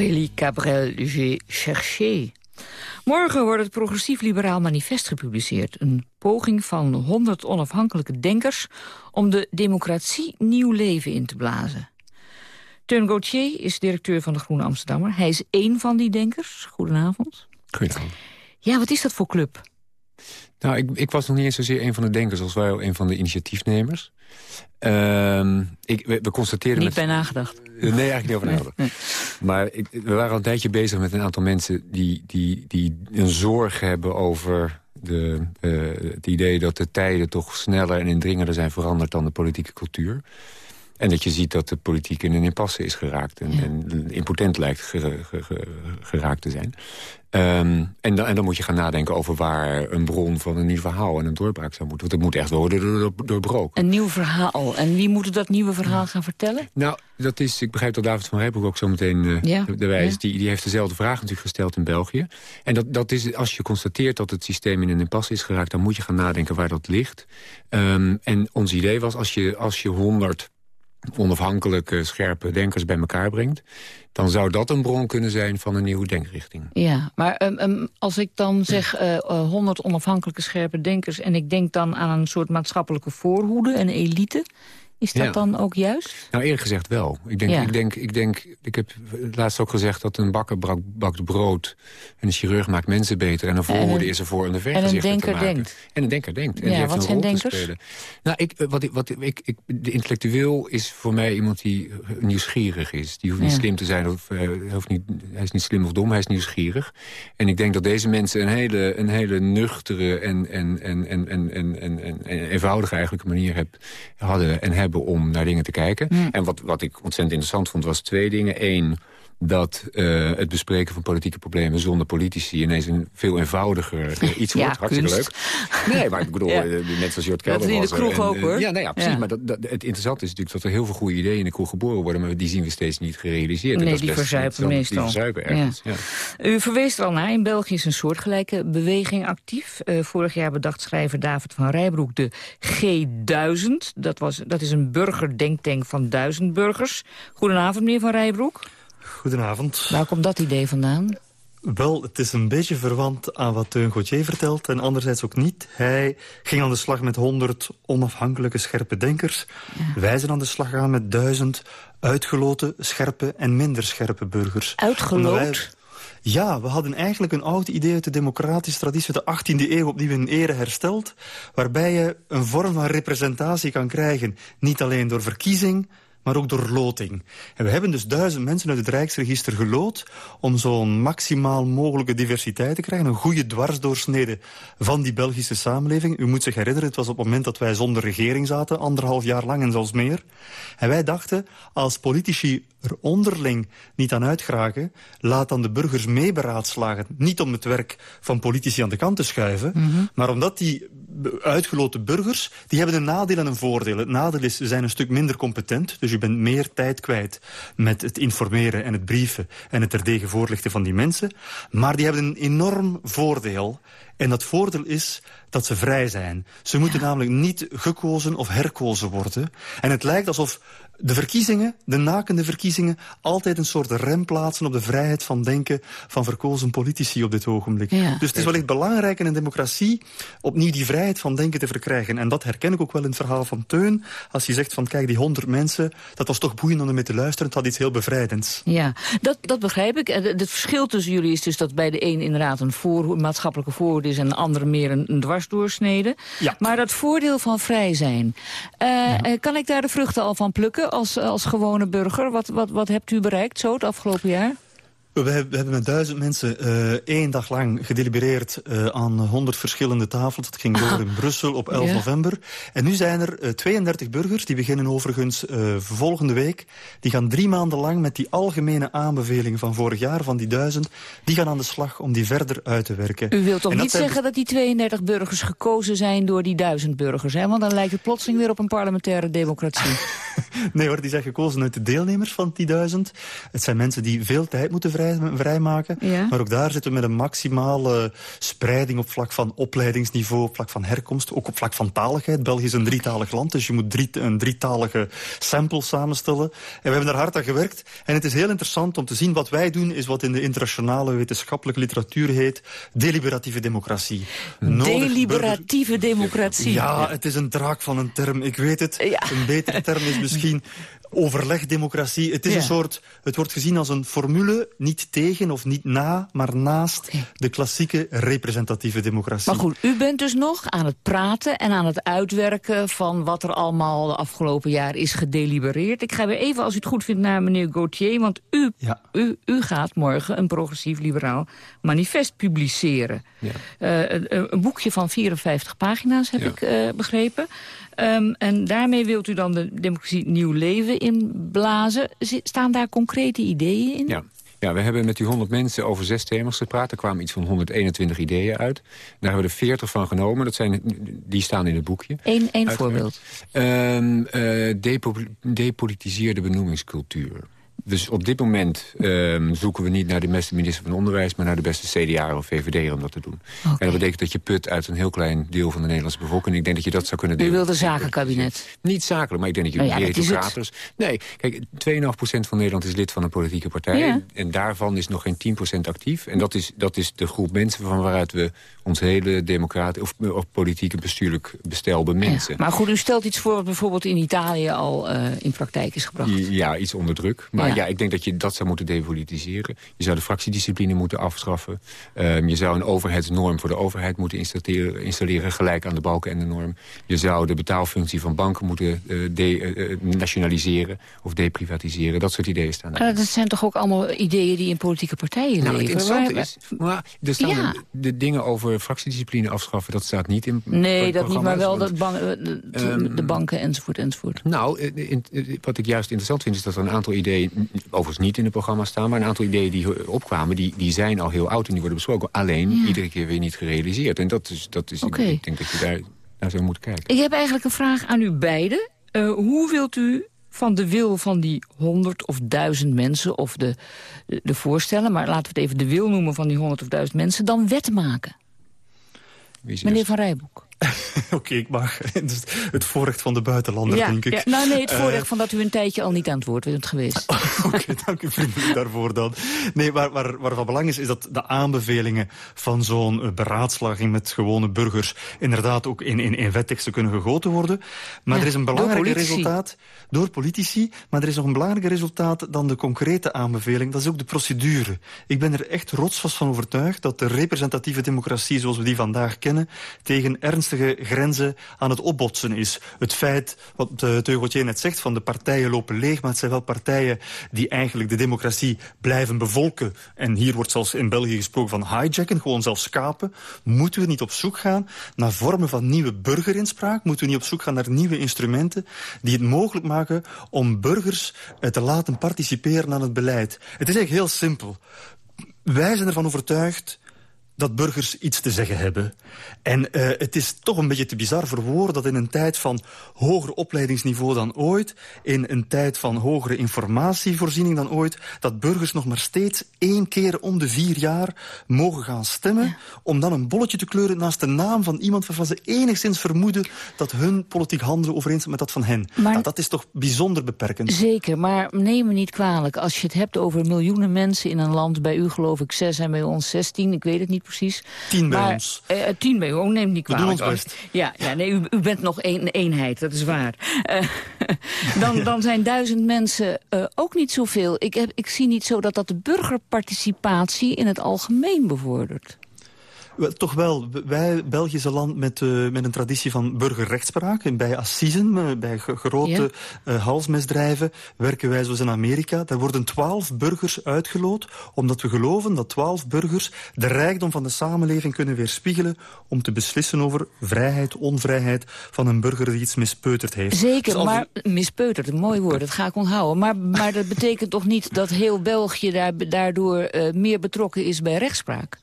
Aurélie Cabrel, j'ai cherché. Morgen wordt het Progressief-Liberaal Manifest gepubliceerd. Een poging van 100 onafhankelijke denkers... om de democratie nieuw leven in te blazen. Teun Gauthier is directeur van de Groene Amsterdammer. Hij is één van die denkers. Goedenavond. Goedenavond. Ja, wat is dat voor club? Nou, ik, ik was nog niet eens zozeer een van de denkers... als wel een van de initiatiefnemers. Ehm, ik, we, we constateren... Niet met- bij nagedacht. Nee, eigenlijk niet over nagedacht. Maar ik, we waren al een tijdje bezig met een aantal mensen... die, die, die een zorg hebben over de, eh, het idee dat de tijden toch sneller en indringender zijn veranderd dan de politieke cultuur. En dat je ziet dat de politiek in een impasse is geraakt. En, en impotent lijkt ge- ge- ge- geraakt te zijn. Ehm, en, dan, en dan moet je gaan nadenken over waar een bron van een nieuw verhaal en een doorbraak zou moeten. Want het moet echt worden door, door- doorbroken. Een nieuw verhaal. En wie moet dat nieuwe verhaal gaan vertellen? Nou, dat is, ik begrijp dat David van Rijbroek ook zo meteen eh Ja, erbij is. ja. Die, die heeft dezelfde vraag natuurlijk gesteld in België. En dat, dat is, als je constateert dat het systeem in een impasse is geraakt... dan moet je gaan nadenken waar dat ligt. Ehm, en ons idee was, als je, als je 100 onafhankelijke, scherpe denkers bij elkaar brengt... dan zou dat een bron kunnen zijn van een nieuwe denkrichting. Ja, maar ehm, ehm, als ik dan zeg eh, eh, 100 onafhankelijke scherpe denkers... en ik denk dan aan een soort maatschappelijke voorhoede, een elite... is dat Ja. dan ook juist? Nou, eerlijk gezegd wel. Ik denk, Ja. ik denk, ik denk, ik heb laatst ook gezegd dat een bakker brak- bakt brood... en een chirurg maakt mensen beter... en een voorhoede is er voor om de en een te denker denkt. En een denker denkt. En Ja, die heeft wat een zijn rol te denkers? spelen. Nou, ik, eh, wat wat ik, ik, de intellectueel is voor mij iemand die eh, nieuwsgierig is. Die hoeft niet Ja. slim te zijn, of, eh, hij, hoeft niet, hij is niet slim of dom, hij is nieuwsgierig. En ik denk dat deze mensen een hele, een hele nuchtere en, en, en, en, en, en, en, en- en eenvoudige eigenlijk manier heb, hadden en hebben om naar dingen te kijken. En wat, wat ik ontzettend interessant vond was twee dingen. Eén, dat eh, het bespreken van politieke problemen zonder politici ineens een veel eenvoudiger eh, iets Ja, wordt. Hartstikke kunst. leuk. Nee, maar ik bedoel, Ja. eh, net zoals Jort Dat Kelder is in de kroeg En, ook, eh, hoor. Ja, nou ja, precies. Maar dat, dat, het interessante is natuurlijk dat er heel veel goede ideeën in de kroeg geboren worden, maar die zien we steeds niet gerealiseerd. En Nee, dat is die verzuipen meestal. Die verzuipen ergens, ja. U verwees er al naar, in België is een soortgelijke beweging actief. Eh, vorig jaar bedacht schrijver David van Rijbroek de G1000. Dat, was, dat is een burgerdenktank van duizend burgers. Goedenavond, meneer van Rijbroek. Goedenavond. Waar komt dat idee vandaan? Wel, het is een beetje verwant aan wat Teun Gauthier vertelt... en anderzijds ook niet. Hij ging aan de slag met 100 onafhankelijke scherpe denkers. Wij zijn aan de slag gegaan met duizend uitgeloten, scherpe en minder scherpe burgers. Uitgeloot? Wij- Ja, we hadden eigenlijk een oud idee uit de democratische traditie... de 18e eeuw opnieuw in ere hersteld... waarbij je een vorm van representatie kan krijgen. Niet alleen door verkiezing, maar ook door loting. En we hebben dus duizend mensen uit het Rijksregister geloot... om zo'n maximaal mogelijke diversiteit te krijgen. Een goede dwarsdoorsnede van die Belgische samenleving. U moet zich herinneren, het was op het moment dat wij zonder regering zaten... anderhalf jaar lang en zelfs meer. En wij dachten, als politici er onderling niet aan uitgeraken... laat dan de burgers mee beraadslagen. Niet om het werk van politici aan de kant te schuiven... maar omdat die uitgeloten burgers... die hebben een nadeel en een voordeel. Het nadeel is, ze zijn een stuk minder competent... dus je bent meer tijd kwijt met het informeren en het brieven... en het terdege voorlichten van die mensen. Maar die hebben een enorm voordeel... En dat voordeel is dat ze vrij zijn. Ze moeten namelijk niet gekozen of herkozen worden. En het lijkt alsof de verkiezingen, de nakende verkiezingen... altijd een soort rem plaatsen op de vrijheid van denken... van verkozen politici op dit ogenblik. Ja. Dus het is wellicht belangrijk in een democratie... opnieuw die vrijheid van denken te verkrijgen. En dat herken ik ook wel in het verhaal van Teun. Als hij zegt van kijk, die honderd mensen... dat was toch boeiend om ermee te luisteren. Het had iets heel bevrijdends. Ja, dat, dat begrijp ik. Eh, Het verschil tussen jullie is dus dat bij de een inderdaad een voorho- maatschappelijke voorhoede is... en de andere meer een, een dwarsdoorsnede. Ja. Maar dat voordeel van vrij zijn, eh, eh, kan ik daar de vruchten al van plukken als, als gewone burger? Wat, wat, wat hebt u bereikt zo het afgelopen jaar? We, hebben- met duizend mensen eh, één dag lang gedelibereerd eh, aan honderd verschillende tafels. Dat ging door in Brussel op 11 Ja. november. En nu zijn er eh, 32 burgers, die beginnen overigens eh, volgende week. Die gaan drie maanden lang met die algemene aanbevelingen van vorig jaar, van die duizend... die gaan aan de slag om die verder uit te werken. U wilt toch niet zeggen dat die 32 burgers gekozen zijn door die duizend burgers, hè? Want dan lijkt het plotseling weer op een parlementaire democratie. Nee hoor, die zijn gekozen uit de deelnemers van die duizend. Het zijn mensen die veel tijd moeten vrij, vrijmaken. Ja. Maar ook daar zitten we met een maximale spreiding op vlak van opleidingsniveau, op vlak van herkomst, ook op vlak van taligheid. België is een drietalig land, dus je moet drie, een drietalige sample samenstellen. En we hebben daar hard aan gewerkt. En het is heel interessant om te zien wat wij doen, is wat in de internationale wetenschappelijke literatuur heet deliberatieve democratie. Nodig Deliberatieve democratie. ja, het is een draak van een term. Ik weet het. Een betere term is misschien overlegdemocratie. Het is Ja. een soort, het wordt gezien als een formule, niet tegen of niet na, maar naast de klassieke representatieve democratie. Maar goed, u bent dus nog aan het praten en aan het uitwerken... van wat er allemaal de afgelopen jaar is gedelibereerd. Ik ga weer even, als u het goed vindt, naar meneer Gauthier... want u, u, u gaat morgen een progressief-liberaal manifest publiceren. Eh, een, een boekje van 54 pagina's, heb ik eh, begrepen. Ehm, en daarmee wilt u dan de democratie nieuw leven inblazen. Staan daar concrete ideeën in? Ja. Ja, we hebben met die 100 mensen over zes thema's gepraat. Er kwamen iets van 121 ideeën uit. Daar hebben we er 40 van genomen. Dat zijn, die staan in het boekje. Eén, één voorbeeld. Depo- depolitiseerde benoemingscultuur. Dus op dit moment ehm, zoeken we niet naar de beste minister van Onderwijs... maar naar de beste CDA of VVD om dat te doen. En dat betekent dat je put uit een heel klein deel van de Nederlandse bevolking. Ik denk dat je dat zou kunnen U delen. wil een zakenkabinet. Niet zakelijk, maar ik denk dat je Nou ja. Nee, kijk, 2,5% van Nederland is lid van een politieke partij. Ja. En daarvan is nog geen 10% actief. En dat is, dat is de groep mensen van waaruit we ons hele democratisch... of, of politiek en bestuurlijk bestel bemensen. Maar goed, u stelt iets voor wat bijvoorbeeld in Italië al eh, in praktijk is gebracht. Ja, iets onder druk. Maar Ja. ja. ik denk dat je dat zou moeten depolitiseren. Je zou de fractiediscipline moeten afschaffen. Ehm, je zou een overheidsnorm voor de overheid moeten installeren, installeren... gelijk aan de balken en de norm. Je zou de betaalfunctie van banken moeten eh, eh, eh, nationaliseren... of deprivatiseren. Dat soort ideeën staan er. Dat zijn toch ook allemaal ideeën die in politieke partijen Nou, het leven? interessante Waar- is, maar er staan Ja. de, de dingen over fractiediscipline afschaffen... dat staat niet in Nee, dat niet, maar wel programma's, dat ban- de, de- Ehm, de banken enzovoort enzovoort. Nou, in- wat ik juist interessant vind... is dat er een aantal ideeën, overigens niet in het programma staan... maar een aantal ideeën die opkwamen, die, die zijn al heel oud... en die worden besproken, alleen Ja. iedere keer weer niet gerealiseerd. En dat is, dat is ik denk dat je daar naar zou moeten kijken. Ik heb eigenlijk een vraag aan u beiden. Eh, hoe wilt u van de wil van die honderd of duizend mensen... of de, de, voorstellen, maar laten we het even de wil noemen... van die honderd of duizend mensen, dan wet maken? Meneer Van Rijbroek. Oké, ik mag. Dus het voorrecht van de buitenlander, Ja, denk ik. ja, nou nee, het Eh, voorrecht van dat u een tijdje al niet aan het woord bent geweest. Oké, dank u vriendelijk daarvoor dan. Nee, waar, waar, waar van belang is, is dat de aanbevelingen van zo'n eh, beraadslaging met gewone burgers inderdaad ook in, in, in wetteksten kunnen gegoten worden. Maar Ja, er is een belangrijk resultaat door politici, maar er is nog een belangrijker resultaat dan de concrete aanbeveling. Dat is ook de procedure. Ik ben er echt rotsvast van overtuigd dat de representatieve democratie zoals we die vandaag kennen tegen grenzen aan het opbotsen is. Het feit, wat uh, Teugotje net zegt, van de partijen lopen leeg, maar het zijn wel partijen die eigenlijk de democratie blijven bevolken. En hier wordt zelfs in België gesproken van hijacken, gewoon zelfs schapen. Moeten we niet op zoek gaan naar vormen van nieuwe burgerinspraak? Moeten we niet op zoek gaan naar nieuwe instrumenten die het mogelijk maken om burgers uh, te laten participeren aan het beleid? Het is eigenlijk heel simpel. Wij zijn ervan overtuigd dat burgers iets te zeggen hebben. En uh, het is toch een beetje te bizar voor woorden dat in een tijd van hoger opleidingsniveau dan ooit, in een tijd van hogere informatievoorziening dan ooit, dat burgers nog maar steeds één keer om de vier jaar mogen gaan stemmen, ja. om dan een bolletje te kleuren naast de naam van iemand waarvan ze enigszins vermoeden dat hun politiek handelen overeenstemt met dat van hen. Maar, nou, dat is toch bijzonder beperkend. Zeker, maar neem me niet kwalijk. Als je het hebt over miljoenen mensen in een land, bij u geloof ik zes en bij ons zestien, ik weet het niet precies. Tien bij maar, ons. Uh, tien bij oh, neem niet kwalijk. We doen ons best. Ja, ja nee, u, u bent nog één een eenheid, dat is waar. Uh, dan, dan zijn duizend mensen uh, ook niet zoveel. Ik, heb, ik zie niet zo dat dat de burgerparticipatie in het algemeen bevordert. Toch wel. Wij, Belgische land met, uh, met een traditie van burgerrechtspraak. En bij assisen, uh, bij grote ja. uh, halsmisdrijven, werken wij zoals in Amerika. Daar worden twaalf burgers uitgeloot, omdat we geloven dat twaalf burgers de rijkdom van de samenleving kunnen weerspiegelen om te beslissen over vrijheid, onvrijheid van een burger die iets mispeuterd heeft. Zeker, dus maar we... mispeuterd, een mooi woord, dat ga ik onthouden. Maar, maar dat betekent toch niet dat heel België daar, daardoor meer betrokken is bij rechtspraak?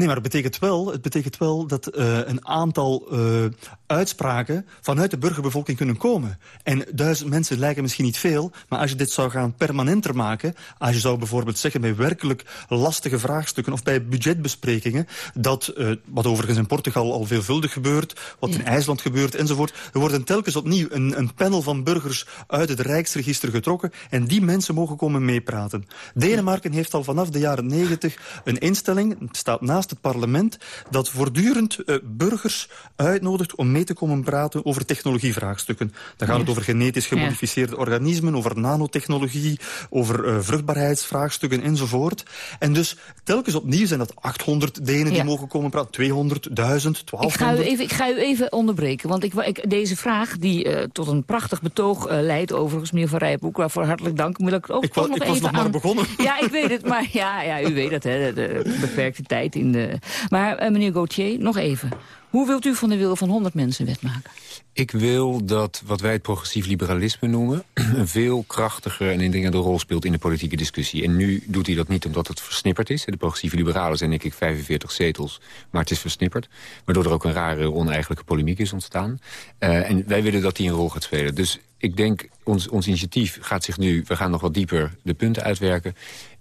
Nee, maar het betekent wel, het betekent wel dat uh, een aantal uh, uitspraken vanuit de burgerbevolking kunnen komen. En duizend mensen lijken misschien niet veel, maar als je dit zou gaan permanenter maken, als je zou bijvoorbeeld zeggen bij werkelijk lastige vraagstukken of bij budgetbesprekingen, dat, uh, wat overigens in Portugal al veelvuldig gebeurt, wat ja. in IJsland gebeurt enzovoort, er worden telkens opnieuw een, een panel van burgers uit het Rijksregister getrokken en die mensen mogen komen meepraten. Denemarken heeft al vanaf de jaren negentig een instelling, staat naast het parlement, dat voortdurend uh, burgers uitnodigt om mee mee te komen praten over technologievraagstukken. Dan gaat het over genetisch gemodificeerde organismen, over nanotechnologie, over uh, vruchtbaarheidsvraagstukken enzovoort. En dus telkens opnieuw zijn dat 800 Denen die mogen komen praten, 200, 1000, 1200. Ik ga u even, ik ga u even onderbreken, want ik, ik, deze vraag die uh, tot een prachtig betoog uh, leidt, overigens meneer Van Rijboek, waarvoor hartelijk dank. Wil ik ook ik, was, nog ik even was nog aan... maar begonnen. Ja, ik weet het, maar ja, ja u weet het, hè, de, de beperkte tijd in de... Maar meneer Gauthier, nog even. Hoe wilt u van de wil van 100 mensen wet maken? Ik wil dat wat wij het progressief liberalisme noemen... een veel krachtiger en indringende rol speelt in de politieke discussie. En nu doet hij dat niet omdat het versnipperd is. De progressieve liberalen zijn denk ik 45 zetels, maar het is versnipperd. Waardoor er ook een rare, oneigenlijke polemiek is ontstaan. Uh, en wij willen dat hij een rol gaat spelen. Dus ik denk, ons, ons initiatief gaat zich nu... we gaan nog wat dieper de punten uitwerken...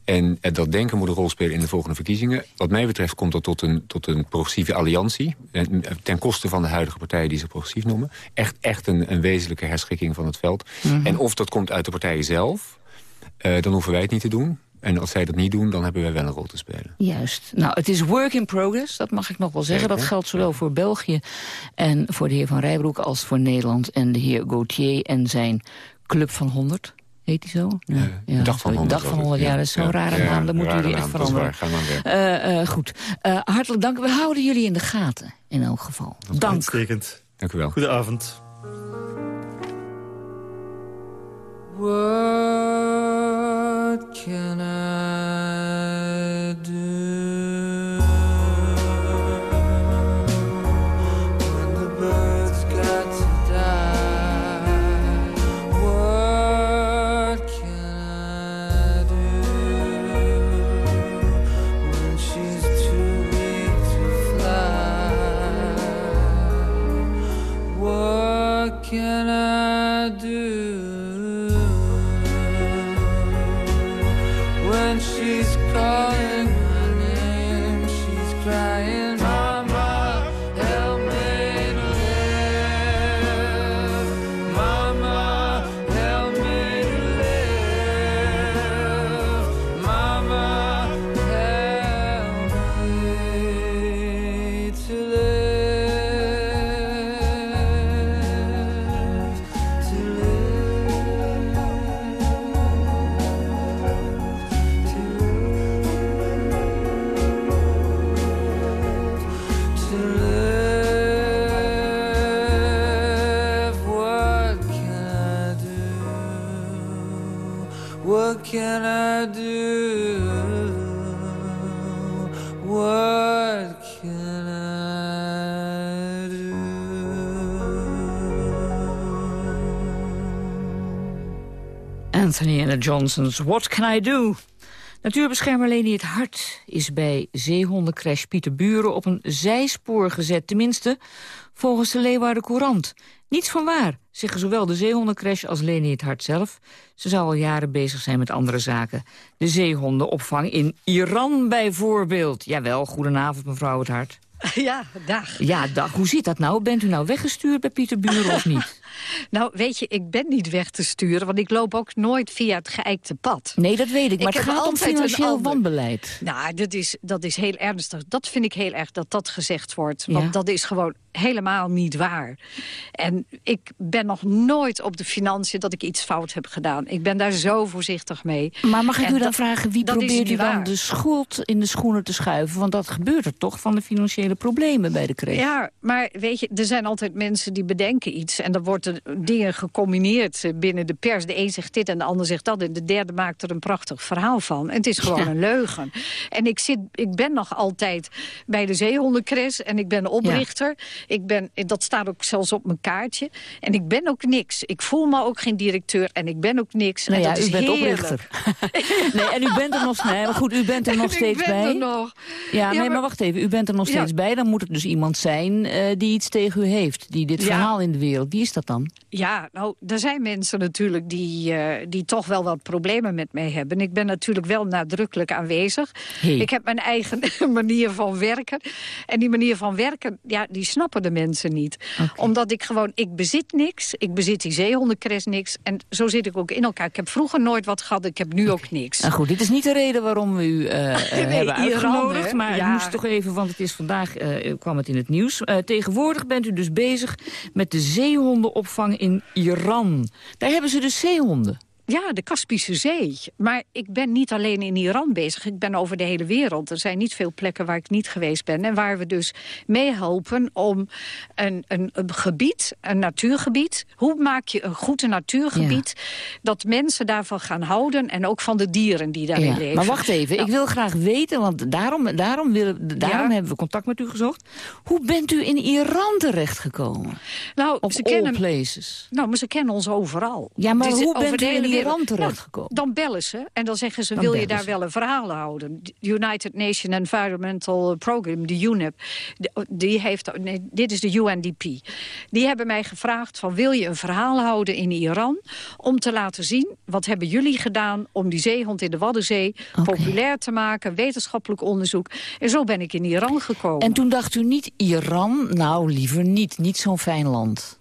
En dat denken moet een rol spelen in de volgende verkiezingen. Wat mij betreft komt dat tot een, tot een progressieve alliantie. Ten koste van de huidige partijen die zich progressief noemen. Echt, echt een, een wezenlijke herschikking van het veld. Mm -hmm. En of dat komt uit de partijen zelf, uh, dan hoeven wij het niet te doen. En als zij dat niet doen, dan hebben wij wel een rol te spelen. Juist. Nou, het is work in progress, dat mag ik nog wel zeggen. Dat geldt zowel voor België en voor de heer Van Rijbroek... als voor Nederland en de heer Gauthier en zijn Club van 100. Heet die zo? Ja, ja, dag van 100. Dag van 100, ja, dat is zo'n ja, rare naam. Dat moeten jullie echt naam, veranderen. Uh, uh, goed. Uh, hartelijk dank. We houden jullie in de gaten, in elk geval. Dank. Uitstekend. Dank u wel. Goedenavond. What can I do? What can I do? What can I do? Anthony and the Johnsons, What Can I Do? Natuurbeschermer Leni het Hart is bij zeehondencrash Pieter Buren op een zijspoor gezet. Tenminste, volgens de Leeuwarden Courant. Niets van waar, zeggen zowel de zeehondencrash als Leni het Hart zelf. Ze zou al jaren bezig zijn met andere zaken. De zeehondenopvang in Iran bijvoorbeeld. Jawel, goedenavond mevrouw het Hart. Ja, dag. Ja, dag. Hoe zit dat nou? Bent u nou weggestuurd bij Pieter Buren of niet? nou, weet je, ik ben niet weg te sturen... want ik loop ook nooit via het geëikte pad. Nee, dat weet ik, maar Ik het gaat om financieel wanbeleid. Nou, dat is, dat is heel ernstig. Dat vind ik heel erg dat dat gezegd wordt. Want Ja. dat is gewoon helemaal niet waar. En ik ben nog nooit op de financiën dat ik iets fout heb gedaan. Ik ben daar zo voorzichtig mee. Maar mag ik En u dan dat- vragen, wie probeert u dan waar. de schuld in de schoenen te schuiven? Want dat gebeurt er toch van de financiële problemen bij de crash. Ja, maar weet je, er zijn altijd mensen die bedenken iets... en dan worden dingen gecombineerd eh, binnen de pers. De een zegt dit en de ander zegt dat... en de derde maakt er een prachtig verhaal van. En het is gewoon Ja. een leugen. En ik, zit, ik ben nog altijd bij de zeehondencres en ik ben oprichter. Ik ben, dat staat ook zelfs op mijn kaartje. En ik ben ook niks. Ik voel me ook geen directeur en ik ben ook niks. Nou en ja, dat u is bent heerlijk. oprichter. nee, en u bent er nog nee, maar goed, u bent er nog ik steeds ben bij. er nog. Ja, nee, maar... maar- wacht even. U bent er nog steeds bij. Dan moet het dus iemand zijn eh, die iets tegen u heeft. Die dit Ja. verhaal in de wereld. Wie is dat dan? Ja, nou, er zijn mensen natuurlijk die, eh, die toch wel wat problemen met mij hebben. Ik ben natuurlijk wel nadrukkelijk aanwezig. Hey. Ik heb mijn eigen manier van werken. En die manier van werken, ja, die snappen de mensen niet. Omdat ik gewoon, ik bezit niks. Ik bezit die zeehondenkres niks. En zo zit ik ook in elkaar. Ik heb vroeger nooit wat gehad, ik heb nu ook niks. Nou goed, dit is niet de reden waarom we u eh, Nee, hebben uitgenodigd. maar Ja. moest toch even, want het is vandaag eh, kwam het in het nieuws. Eh, tegenwoordig bent u dus bezig met de zeehondenopvang in Iran. Daar hebben ze dus zeehonden. Ja, de Kaspische Zee. Maar ik ben niet alleen in Iran bezig. Ik ben over de hele wereld. Er zijn niet veel plekken waar ik niet geweest ben. En waar we dus meehelpen om een, een, een gebied, een natuurgebied... hoe maak je een goed natuurgebied... dat mensen daarvan gaan houden... en ook van de dieren die daarin Ja, leven. Maar wacht even, ik wil graag weten, want daarom, daarom, willen, daarom Ja. hebben we contact met u gezocht. Hoe bent u in Iran terechtgekomen? Nou, Of ze all kennen, places. Nou, maar ze kennen ons overal. Ja, maar is hoe bent u in Iran Nou, terechtgekomen? dan bellen ze en dan zeggen ze, Dan wil je daar ze. wel een verhaal houden? De United Nations Environmental Program, de UNEP, die- die heeft, nee, dit is de UNDP. Die hebben mij gevraagd van, wil je een verhaal houden in Iran... om te laten zien, wat hebben jullie gedaan... om die zeehond in de Waddenzee populair te maken, wetenschappelijk onderzoek. En zo ben ik in Iran gekomen. En toen dacht u niet Iran? Nou, liever niet. Niet zo'n fijn land.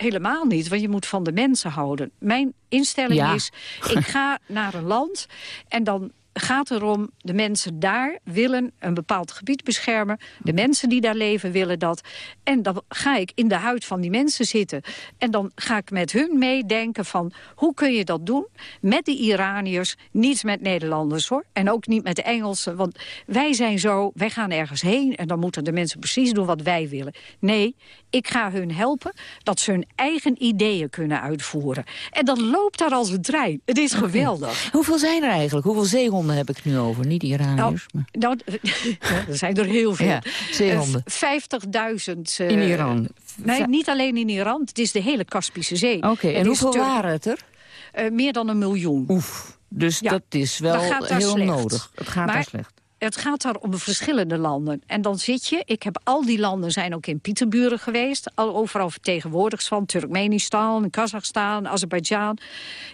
Helemaal niet, want je moet van de mensen houden. Mijn instelling Ja. is, ik ga naar een land en dan gaat erom, de mensen daar willen een bepaald gebied beschermen. De mensen die daar leven willen dat. En dan ga ik in de huid van die mensen zitten. En dan ga ik met hun meedenken van, hoe kun je dat doen? Met de Iraniërs, niet met Nederlanders hoor. En ook niet met de Engelsen, want wij zijn zo, wij gaan ergens heen... en dan moeten de mensen precies doen wat wij willen. Nee, ik ga hun helpen dat ze hun eigen ideeën kunnen uitvoeren. En dat loopt daar als een trein. Het is geweldig. Hoeveel zijn er eigenlijk? Hoeveel zeehonden heb ik het nu over? Niet Iraniërs. maar... Nou, er zijn er heel veel. Ja, zeehonden. Eh, 50.000. eh, In Iran. Nee, niet alleen in Iran. Het is de hele Kaspische Zee. Oké, en hoeveel waren het er? Eh, meer dan een miljoen. Oef, dus Ja, dat is wel dat heel slecht. nodig. Het gaat Maar daar slecht. Het gaat daar om verschillende landen. En dan zit je, ik heb al die landen zijn ook in Pieterburen geweest. Al overal vertegenwoordigd van Turkmenistan, Kazachstan, Azerbeidzjan.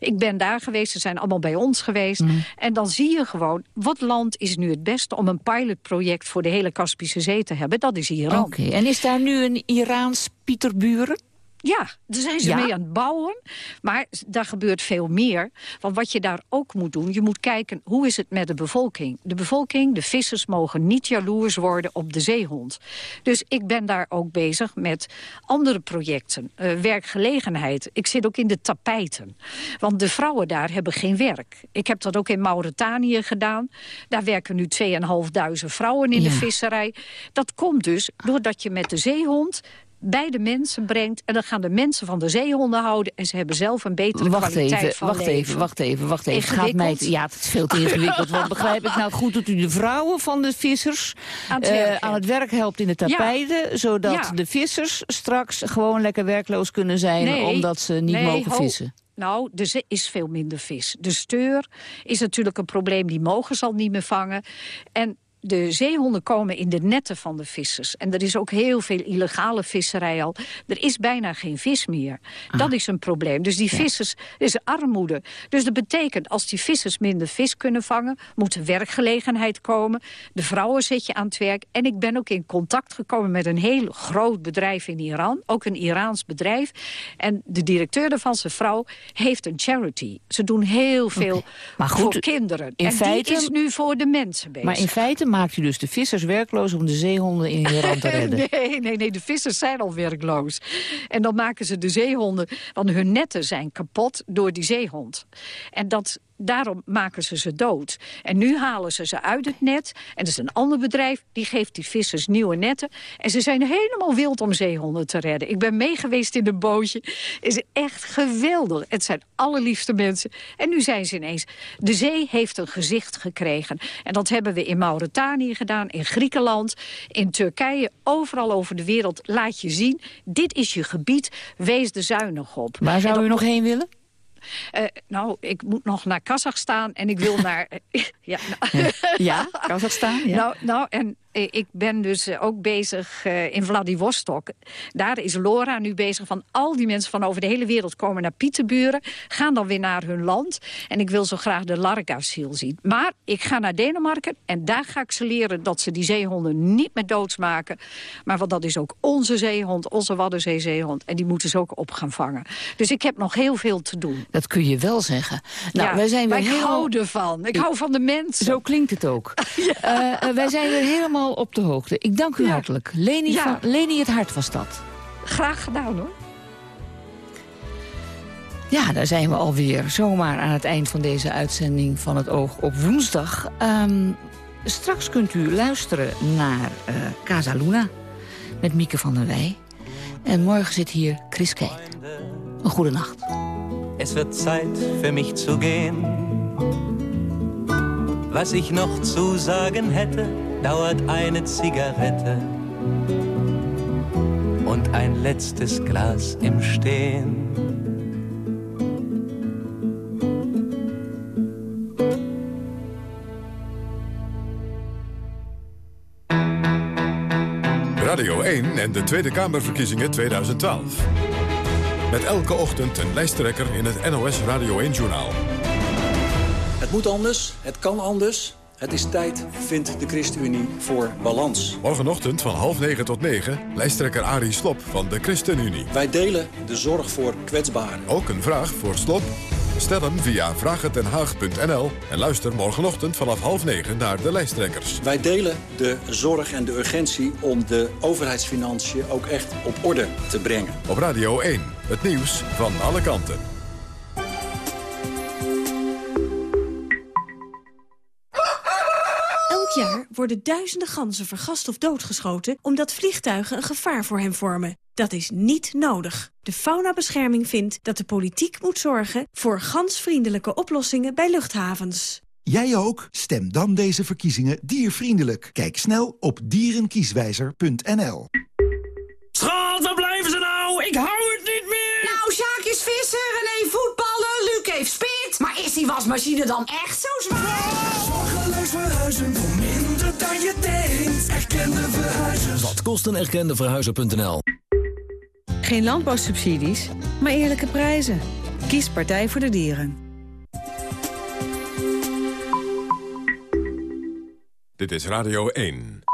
Ik ben daar geweest, ze zijn allemaal bij ons geweest. Mm. En dan zie je gewoon, wat land is nu het beste om een pilotproject voor de hele Kaspische Zee te hebben? Dat is Iran. Oké, en is daar nu een Iraans Pieterburen? Ja, daar zijn ze Ja? mee aan het bouwen. Maar daar gebeurt veel meer. Want wat je daar ook moet doen, je moet kijken... hoe is het met de bevolking? De bevolking, de vissers, mogen niet jaloers worden op de zeehond. Dus ik ben daar ook bezig met andere projecten. eh, werkgelegenheid. Ik zit ook in de tapijten. Want de vrouwen daar hebben geen werk. Ik heb dat ook in Mauritanië gedaan. Daar werken nu 2.500 vrouwen in de visserij. Dat komt dus doordat je met de zeehond bij de mensen brengt. En dan gaan de mensen van de zeehonden houden. En ze hebben zelf een betere Wacht kwaliteit even, van wacht leven. even, wacht even, wacht even. Gaat mij, ja, het is veel te ingewikkeld. Want begrijp ik nou goed dat u de vrouwen van de vissers Aan het eh, werk aan het werk helpt in de tapijten, zodat Ja. de vissers straks gewoon lekker werkloos kunnen zijn Nee, omdat ze niet nee, mogen vissen? Nou, er is veel minder vis. De steur is natuurlijk een probleem. Die mogen ze al niet meer vangen. En de zeehonden komen in de netten van de vissers. En er is ook heel veel illegale visserij al. Er is bijna geen vis meer. Ah. Dat is een probleem. Dus die vissers, er is armoede. Dus dat betekent, als die vissers minder vis kunnen vangen... moet er werkgelegenheid komen. De vrouwen zet je aan het werk. En ik ben ook in contact gekomen met een heel groot bedrijf in Iran. Ook een Iraans bedrijf. En de directeur daarvan, zijn vrouw, heeft een charity. Ze doen heel veel Maar goed, voor kinderen. in en feite- die is nu voor de mensen bezig. Maar in feite maakt u dus de vissers werkloos om de zeehonden in Iran te redden. Nee, nee, nee, de vissers zijn al werkloos. En dan maken ze de zeehonden... want hun netten zijn kapot door die zeehond. En dat, daarom maken ze ze dood. En nu halen ze ze uit het net. En er is een ander bedrijf, die geeft die vissers nieuwe netten. En ze zijn helemaal wild om zeehonden te redden. Ik ben meegeweest in een bootje. is echt geweldig. Het zijn allerliefste mensen. En nu zijn ze ineens... De zee heeft een gezicht gekregen. En dat hebben we in Mauritanië gedaan, in Griekenland, in Turkije. Overal over de wereld laat je zien, dit is je gebied, wees er zuinig op. Waar zou dat u nog heen willen? Eh, nou, ik moet nog naar Kazachstan en ik wil naar... ja, nou, Ja, Kazachstan, ja. Nou, nou, en eh, ik ben dus eh, ook bezig eh, in Vladivostok. Daar is Laura nu bezig van al die mensen van over de hele wereld komen naar Pieterburen. Gaan dan weer naar hun land. En ik wil zo graag de Larkasiel zien. Maar ik ga naar Denemarken en daar ga ik ze leren dat ze die zeehonden niet met doods maken. Maar want dat is ook onze zeehond, onze Waddenzeezeehond. En die moeten ze ook op gaan vangen. Dus ik heb nog heel veel te doen. Dat kun je wel zeggen. Nou, Ja, wij zijn weer maar ik helemaal... hou ervan. Ik hou van de mensen. Zo klinkt het ook. Eh, eh, wij zijn weer helemaal op de hoogte. Ik dank u hartelijk. Leni, Ja. van, Leni het Hart was dat. Graag gedaan hoor. Ja, daar zijn we alweer zomaar aan het eind van deze uitzending van het Oog op woensdag. Ehm, straks kunt u luisteren naar eh Casa Luna met Mieke van der Wij. En morgen zit hier Chris Keij. Een goede nacht. Es wird Zeit für mich zu gehen. Was ich noch zu sagen hätte, dauert eine Zigarette und ein letztes Glas im Stehen. Radio 1 en de Tweede Kamerverkiezingen 2012. Met elke ochtend een lijsttrekker in het NOS Radio 1-journaal. Het moet anders, het kan anders. Het is tijd, vindt de ChristenUnie, voor balans. Morgenochtend van half negen tot negen, lijsttrekker Arie Slop van de ChristenUnie. Wij delen de zorg voor kwetsbaren. Ook een vraag voor Slop? Stel hem via vragentenhaag.nl en luister morgenochtend vanaf half negen naar de lijsttrekkers. Wij delen de zorg en de urgentie om de overheidsfinanciën ook echt op orde te brengen. Op Radio 1, het nieuws van alle kanten. Worden duizenden ganzen vergast of doodgeschoten... omdat vliegtuigen een gevaar voor hen vormen. Dat is niet nodig. De faunabescherming vindt dat de politiek moet zorgen... voor gansvriendelijke oplossingen bij luchthavens. Jij ook? Stem dan deze verkiezingen diervriendelijk. Kijk snel op dierenkieswijzer.nl. Schat, waar blijven ze nou? Ik hou het niet meer! Nou, Sjaak is visser, René voetballen, Luc heeft spit. Maar is die wasmachine dan echt zo zwaar? Zorgeloos verhuizen dan je denkt. Erkende verhuizers. Wat kost een erkende verhuizer.nl? Geen landbouwsubsidies, maar eerlijke prijzen. Kies Partij voor de Dieren. Dit is Radio 1.